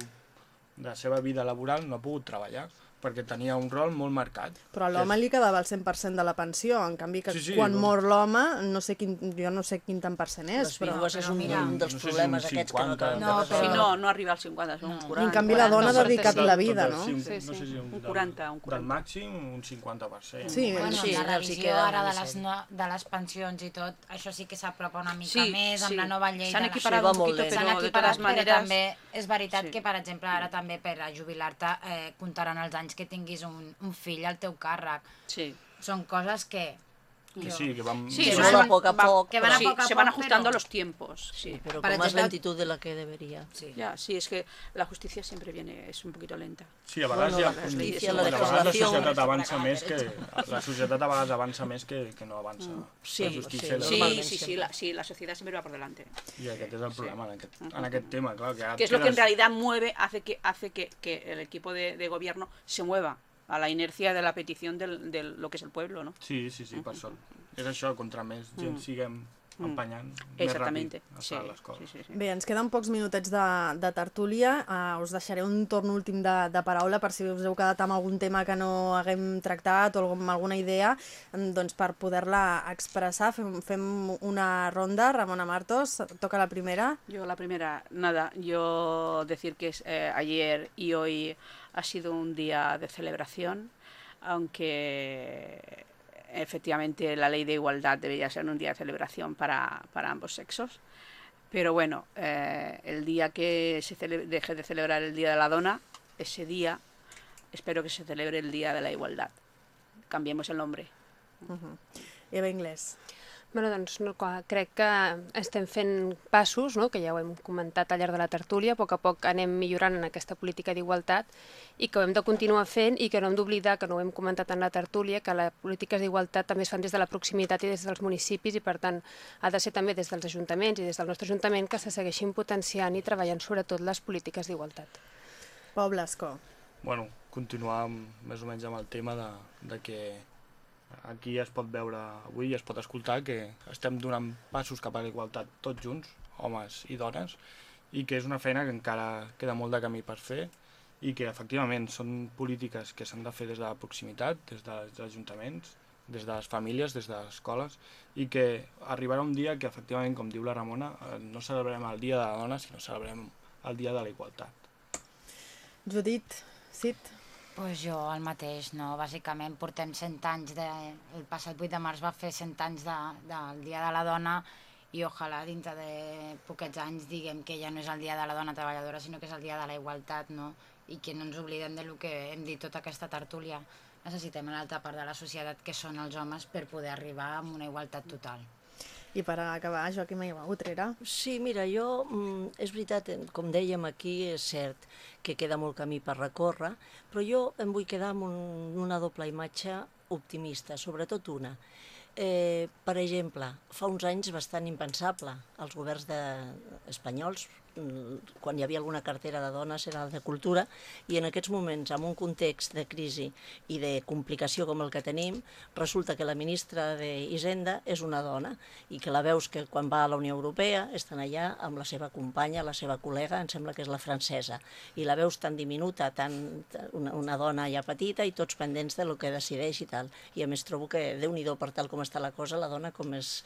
Speaker 4: de la seva vida laboral, no ha pogut treballar perquè tenia un rol molt marcat.
Speaker 1: Però a l'home li quedava el 100% de la pensió, en canvi que
Speaker 4: Sí, sí,
Speaker 1: quan
Speaker 4: doncs-
Speaker 1: mor l'home, no sé quin, jo no sé quin tant per cent és,
Speaker 5: Les
Speaker 1: però...
Speaker 5: vídues és un,
Speaker 6: mira,
Speaker 5: un dels
Speaker 4: no sé si
Speaker 5: problemes
Speaker 4: un
Speaker 5: aquests que no
Speaker 4: 50,
Speaker 5: de
Speaker 6: No,
Speaker 5: resoldre.
Speaker 2: Sí, no, no arriba als 50, són uns
Speaker 1: I
Speaker 2: 40.
Speaker 1: en canvi la dona ha
Speaker 6: 40,
Speaker 1: dedicat la vida,
Speaker 4: del
Speaker 1: no?
Speaker 4: cinc-
Speaker 3: Sí,
Speaker 4: no
Speaker 3: sí.
Speaker 4: sé si un,
Speaker 2: Un 40, un
Speaker 4: Del
Speaker 2: 40.
Speaker 4: màxim, un 50%.
Speaker 1: Sí,
Speaker 6: Bueno,
Speaker 5: Sí,
Speaker 6: la revisió ara de les, no, de les pensions i tot, això sí que s'apropa una mica
Speaker 2: Sí,
Speaker 6: més amb
Speaker 2: sí.
Speaker 6: la nova llei.
Speaker 2: S'han equiparat
Speaker 5: Sí,
Speaker 2: un poquito.
Speaker 6: S'han
Speaker 2: però de totes maneres...
Speaker 6: però també és veritat
Speaker 2: Sí.
Speaker 6: que, per exemple, ara també per jubilar-te eh, comptaran els anys que tinguis un, un fill al teu càrrec.
Speaker 2: Sí.
Speaker 6: Són coses que...
Speaker 4: Que sí, que vam...
Speaker 2: Sí,
Speaker 5: Que van poco a
Speaker 2: va-
Speaker 5: poco,
Speaker 6: que van a
Speaker 2: sí,
Speaker 6: poco a
Speaker 2: se van
Speaker 6: poco,
Speaker 2: ajustando
Speaker 6: pero-
Speaker 2: los tiempos. Sí.
Speaker 5: Pero
Speaker 6: Per
Speaker 5: con más lentitud de la que debería.
Speaker 6: Sí.
Speaker 2: Ya, sí, es que la justicia siempre viene, es un poquito lenta.
Speaker 4: Sí, a vegades
Speaker 5: Bueno,
Speaker 4: hi ha...
Speaker 5: la justícia,
Speaker 4: a
Speaker 5: la
Speaker 4: vegades la
Speaker 5: legislació...
Speaker 4: societat avança més que... La societat a vegades avança més que, que no avança.
Speaker 5: Sí,
Speaker 4: la justícia
Speaker 5: sí,
Speaker 4: la-
Speaker 2: Sí, sí, sí,
Speaker 5: siempre.
Speaker 2: la, sí, la sociedad siempre va por delante.
Speaker 4: I aquest és el problema en aquest, en aquest tema, clar. Que, ara
Speaker 2: Que es lo que en
Speaker 4: quedes-
Speaker 2: realidad mueve, hace que, hace que, que el equipo de, de gobierno se mueva a la inercia de la petición del, de lo que es el pueblo, ¿no?
Speaker 4: Sí, sí, sí, per sort. És això, contra més gent siguem empenyant, més
Speaker 2: Exactamente.
Speaker 4: ràpid
Speaker 2: Sí,
Speaker 4: les
Speaker 2: sí,
Speaker 4: coses.
Speaker 2: sí, sí.
Speaker 1: Bé, ens queden pocs minutets de, de tertúlia. Uh, us deixaré un torn últim de, de paraula per si us heu quedat amb algun tema que no haguem tractat o amb alguna idea, mm, doncs per poder-la expressar. Fem, fem una ronda. Ramona Martos, toca la primera.
Speaker 2: Yo la primera, nada, yo decir que es, eh, ayer y hoy ha sido un día de celebración, aunque efectivamente la ley de igualdad debería ser un día de celebración para, para ambos sexos. Pero bueno, eh, el día que se deje de celebrar el Día de la Dona, ese día espero que se celebre el Día de la Igualdad. Cambiemos el nombre.
Speaker 1: Eva Inglés.
Speaker 3: Bueno, doncs no, crec que estem fent passos, no? que ja ho hem comentat al llarg de la tertúlia, a poc a poc anem millorant en aquesta política d'igualtat i que ho hem de continuar fent i que no hem d'oblidar, que no ho hem comentat en la tertúlia, que les polítiques d'igualtat també es fan des de la proximitat i des dels municipis i per tant ha de ser també des dels ajuntaments i des del nostre ajuntament que se segueixin potenciant i treballant sobretot les polítiques d'igualtat.
Speaker 1: Pau Blasco.
Speaker 4: Bueno, continuar amb, més o menys amb el tema de, de que aquí es pot veure avui i es pot escoltar que estem donant passos cap a la igualtat tots junts, homes i dones, i que és una feina que encara queda molt de camí per fer i que efectivament són polítiques que s'han de fer des de la proximitat, des dels ajuntaments, des de les famílies, des de les escoles, i que arribarà un dia que efectivament, com diu la Ramona, eh, no celebrem el Dia de la Dona, sinó celebrem el Dia de la Igualtat.
Speaker 1: Judit, Cid.
Speaker 6: Pues jo el mateix, no? Bàsicament portem 100 anys, de, el passat 8 de març va fer 100 anys de, del Dia de la Dona i ojalà dintre de poquets anys diguem que ja no és el Dia de la Dona Treballadora, sinó que és el Dia de la Igualtat, no? I que no ens oblidem del que hem dit tota aquesta tertúlia. Necessitem l'altra part de la societat, que són els homes, per poder arribar a una igualtat total.
Speaker 1: I per acabar, Joaquim Utrera.
Speaker 5: Sí, mira, jo, mm, és veritat, eh, com dèiem aquí, és cert que queda molt camí per recórrer, però jo em vull quedar amb un, una doble imatge optimista, sobretot una. Eh, per exemple, fa uns anys bastant impensable, els governs de, espanyols, quan hi havia alguna cartera de dones era de cultura, i en aquests moments, en un context de crisi i de complicació com el que tenim, resulta que la ministra d'Hisenda és una dona i que la veus que quan va a la Unió Europea estan allà amb la seva companya, la seva col·lega, em sembla que és la francesa, i la veus tan diminuta, tan, una, una dona ja petita i tots pendents de lo que decideix i tal. I a més trobo que, déu nhi per tal com està la cosa, la dona com és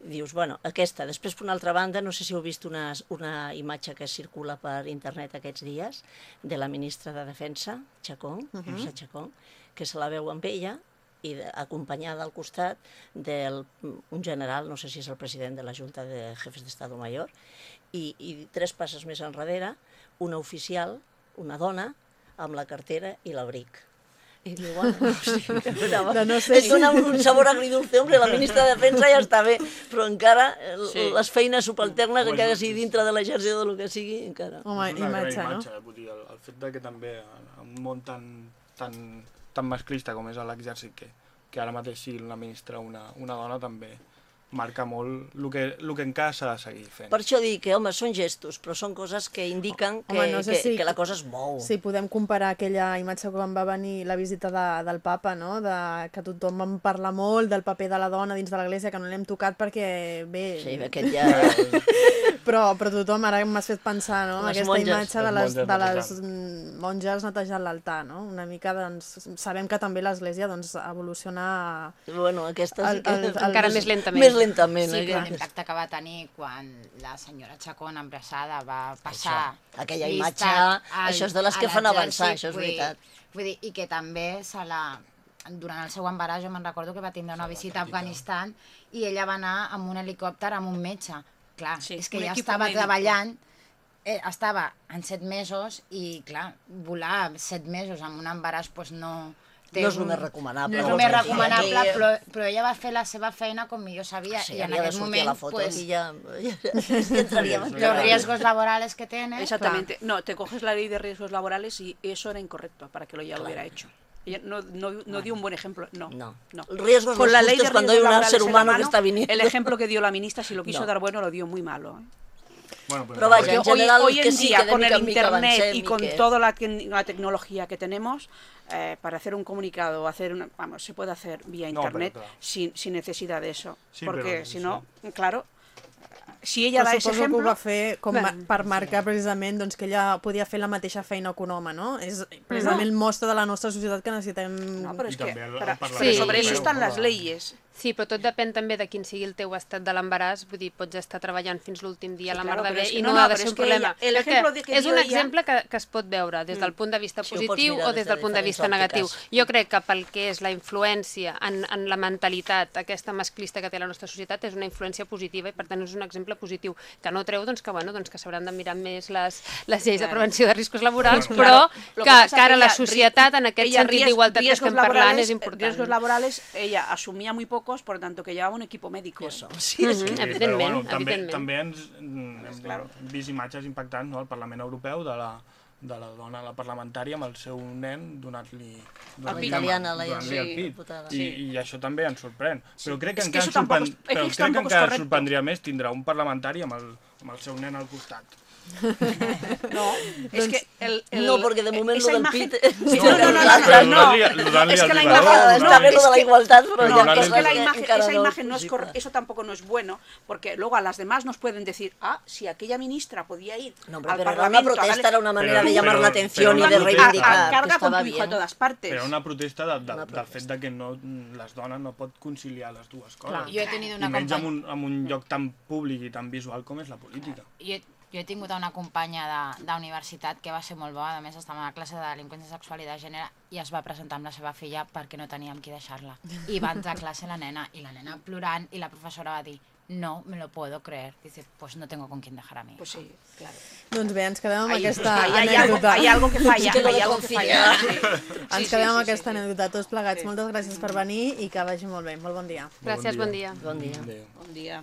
Speaker 5: dius, bueno, aquesta. Després, per una altra banda, no sé si heu vist una, una imatge que circula per internet aquests dies de la ministra de Defensa, Chacón, uh -huh. Chacón, que se la veu amb ella i de, acompanyada al costat d'un general, no sé si és el president de la Junta de Jefes d'Estado Mayor, i, i tres passes més enrere, una oficial, una dona, amb la cartera i l'abric. I diu, bueno, no sé,
Speaker 1: de no sé
Speaker 5: et dona un sabor agridulce, hombre, la ministra de Defensa ja està bé, però encara sí.
Speaker 2: Sí.
Speaker 5: les feines subalternes,
Speaker 4: Home,
Speaker 5: encara
Speaker 4: és-
Speaker 5: sigui dintre de l'exèrcit o del que sigui, encara.
Speaker 1: Home,
Speaker 4: és una gran
Speaker 1: imatge, no?
Speaker 4: imatge, vull dir, el, el fet de que també en un món tan, tan, tan masclista com és l'exèrcit que, que ara mateix sigui la ministra una, una dona també marca molt el que, el que encara s'ha de seguir fent.
Speaker 5: Per això dic que, home, són gestos, però són coses que indiquen que,
Speaker 1: Home, no sé
Speaker 5: que,
Speaker 1: si-
Speaker 5: que la cosa es mou.
Speaker 1: Sí, podem comparar aquella imatge quan va venir la visita de, del papa, no? De, que tothom en parla molt del paper de la dona dins de l'església, que no l'hem tocat perquè, bé...
Speaker 5: Sí, aquest ja...
Speaker 1: Però, però tothom, ara m'has fet pensar, no?
Speaker 5: Les
Speaker 1: Aquesta
Speaker 5: monges.
Speaker 1: imatge de
Speaker 4: Les
Speaker 1: les,
Speaker 4: monges
Speaker 1: de les monges netejant l'altar, no? Una mica, doncs, sabem que també l'església doncs, evoluciona...
Speaker 5: Bueno, aquesta sí
Speaker 1: El-
Speaker 5: que...
Speaker 1: el- el-
Speaker 3: Encara més lentament.
Speaker 5: Més lentament.
Speaker 6: Sí, però l'impacte que va tenir quan la senyora Chacón, embrassada, va passar...
Speaker 5: Això, aquella imatge,
Speaker 6: al-
Speaker 5: això és de les que fan avançar, això és
Speaker 6: vull
Speaker 5: veritat.
Speaker 6: Vull dir, i que també se la... Durant el seu embaràs jo me'n recordo que va tindre una visita a Afganistan i ella va anar amb un helicòpter amb un metge. Clar,
Speaker 2: Sí,
Speaker 6: és que ja estava treballant eh, estava en set mesos i, clar, volar set mesos amb un embaràs pues, no... té
Speaker 5: No és el
Speaker 6: un-
Speaker 5: més recomanable.
Speaker 6: No és
Speaker 5: no?
Speaker 6: el més
Speaker 5: Sí,
Speaker 6: recomanable,
Speaker 5: aquí-
Speaker 6: però, però ella va fer la seva feina com millor sabia
Speaker 5: Sí,
Speaker 6: i en aquest moment
Speaker 5: la foto
Speaker 6: pues, los riesgos laborales que tiene...
Speaker 2: Exactamente. No, te coges la ley de riesgos laborales y eso era incorrecto para que lo ya lo hubiera hecho. Ella no, no, no dio un buen ejemplo, no.
Speaker 5: No.
Speaker 2: no.
Speaker 5: Riesgos
Speaker 2: Con la ley de
Speaker 5: cuando
Speaker 2: riesgos
Speaker 5: hay un
Speaker 2: laborales
Speaker 5: ser humano que está viniendo.
Speaker 2: El ejemplo que dio la ministra, si lo quiso
Speaker 5: No.
Speaker 2: dar bueno, lo dio muy malo. ¿eh?
Speaker 4: Bueno,
Speaker 5: Però vaja, en
Speaker 2: hoy,
Speaker 5: general,
Speaker 2: hoy
Speaker 5: que
Speaker 2: en
Speaker 5: sí,
Speaker 2: día,
Speaker 5: que de
Speaker 2: con
Speaker 5: mica
Speaker 2: el
Speaker 5: en mica
Speaker 2: internet y
Speaker 5: i
Speaker 2: con
Speaker 5: que-
Speaker 2: toda la, que- la tecnología que tenemos, eh, para hacer un comunicado, hacer una, vamos, se puede hacer vía
Speaker 4: No, pero
Speaker 2: internet
Speaker 4: claro.
Speaker 2: sin, sin necesidad de eso.
Speaker 4: Sí,
Speaker 2: porque
Speaker 4: pero
Speaker 2: si
Speaker 4: sí.
Speaker 2: no, claro, si ella
Speaker 1: Però
Speaker 2: da ese
Speaker 1: suposo que ho
Speaker 2: ejemplo...
Speaker 1: va fer com ma per marcar precisament doncs, que ella podia fer la mateixa feina que un home, no? És precisament mostra de la nostra societat que necessitem...
Speaker 2: No, pero es
Speaker 4: Y
Speaker 2: que
Speaker 4: también el-
Speaker 2: pero-
Speaker 4: el
Speaker 2: pero
Speaker 4: Parlamento
Speaker 2: sobre eso
Speaker 3: Europeo,
Speaker 2: están
Speaker 4: ¿no?
Speaker 2: las
Speaker 4: La-
Speaker 2: leyes.
Speaker 3: Sí, però tot depèn també de quin sigui el teu estat de l'embaràs, vull dir, pots estar treballant fins l'últim dia a la
Speaker 2: claro,
Speaker 3: mar de bé i
Speaker 2: no,
Speaker 3: no, ha de ser un problema.
Speaker 2: ella- que
Speaker 3: és un
Speaker 2: ella-
Speaker 3: exemple que, que es pot veure des del punt de vista
Speaker 5: Sí, pots
Speaker 3: positiu
Speaker 5: mirar
Speaker 3: o
Speaker 5: des
Speaker 3: des
Speaker 5: de
Speaker 3: del punt de vista negatiu.
Speaker 5: òptiques.
Speaker 3: Jo crec que pel que és la influència en, en la mentalitat aquesta masclista que té la nostra societat és una influència positiva i per tant és un exemple positiu que no treu doncs, que, bueno, doncs, que s'hauran de mirar més les, les lleis de
Speaker 2: Claro.
Speaker 3: prevenció de riscos laborals,
Speaker 2: Claro,
Speaker 3: però
Speaker 2: lo
Speaker 3: que, que ara la
Speaker 2: ella
Speaker 3: societat en aquest
Speaker 2: ella
Speaker 3: sentit d'igualtat que estem parlant és important.
Speaker 2: Riesgos laborales, ella asumía muy pocos, por tanto que llevaba un equipo médico.
Speaker 5: Això, sí,
Speaker 3: Mhm,
Speaker 5: sí.
Speaker 4: però,
Speaker 3: evidentment,
Speaker 4: bueno, també,
Speaker 3: evidentment.
Speaker 4: també ens mm, hem
Speaker 2: claro.
Speaker 4: vist imatges impactants no, al Parlament Europeu de la, de la dona, la parlamentària, amb el seu nen donant-li
Speaker 5: italiana,
Speaker 4: mà,
Speaker 5: la
Speaker 4: donant-li el
Speaker 2: sí,
Speaker 4: pit. I, I això també ens sorprèn. Però crec que
Speaker 2: És que
Speaker 4: encara,
Speaker 2: tampoc
Speaker 4: sorprèn, però crec que encara sorprendria més tindrà un parlamentari amb el, amb el seu nen al costat.
Speaker 2: No, es que el, el-
Speaker 5: No, porque de momento
Speaker 2: esa
Speaker 5: lo del
Speaker 2: imagen-
Speaker 5: pit-
Speaker 2: Sí,
Speaker 5: No,
Speaker 2: no, no, no,
Speaker 5: pero
Speaker 2: no, no, es que la imagen, no,
Speaker 5: está bien lo
Speaker 2: es
Speaker 5: de la igualdad, pero
Speaker 4: Pero
Speaker 5: ya
Speaker 4: no,
Speaker 2: es que la imagen, esa
Speaker 5: no
Speaker 2: imagen no es
Speaker 5: posible.
Speaker 2: cor- eso tampoco no es bueno, porque luego a las demás nos pueden decir, ah, si aquella ministra podía ir
Speaker 5: No, hombre,
Speaker 2: al
Speaker 5: pero
Speaker 2: Parlamento
Speaker 5: una
Speaker 2: a
Speaker 5: protesta,
Speaker 2: darle-
Speaker 5: era una manera
Speaker 4: Pero-
Speaker 5: de llamar
Speaker 4: pero-
Speaker 5: la atención
Speaker 4: pero
Speaker 5: y de
Speaker 4: una protesta-
Speaker 2: a,
Speaker 5: reivindicar.
Speaker 2: a- carga con tu hijo a todas partes.
Speaker 4: Però una protesta de, de,
Speaker 5: Una
Speaker 4: del
Speaker 5: protesta.
Speaker 4: fet de que no, les dones no pot conciliar les dues coses.
Speaker 6: Clar. Jo he tenido una
Speaker 4: I menys en un, en un lloc tan públic i tan visual com és la política.
Speaker 6: jo, jo he tingut una companya de- d'universitat que va ser molt bona, a més estava a la classe de delinqüència sexual i de gènere i es va presentar amb la seva filla perquè no teníem qui deixar-la. I va entrar a classe la nena i la nena plorant i la professora va dir no me lo puedo creer. Dice, pues no tengo con quién dejar a mi.
Speaker 2: Pues sí, claro.
Speaker 1: Doncs bé, ens quedem amb
Speaker 2: Ahí-
Speaker 1: aquesta
Speaker 2: ahí hay, algo,
Speaker 1: anècdota.
Speaker 2: hay algo que falla,
Speaker 5: que lo
Speaker 2: hay
Speaker 5: de
Speaker 2: algo que falla. Sí.
Speaker 1: Ens
Speaker 2: Sí,
Speaker 1: quedem
Speaker 2: sí,
Speaker 1: amb
Speaker 2: sí,
Speaker 1: aquesta
Speaker 2: sí, sí.
Speaker 1: anècdota. Tots plegats,
Speaker 2: Sí.
Speaker 1: moltes gràcies per venir i que vagi molt bé. Molt bon dia.
Speaker 3: Gràcies, bon dia.
Speaker 5: Bon dia.
Speaker 4: Adéu.
Speaker 2: Buen día.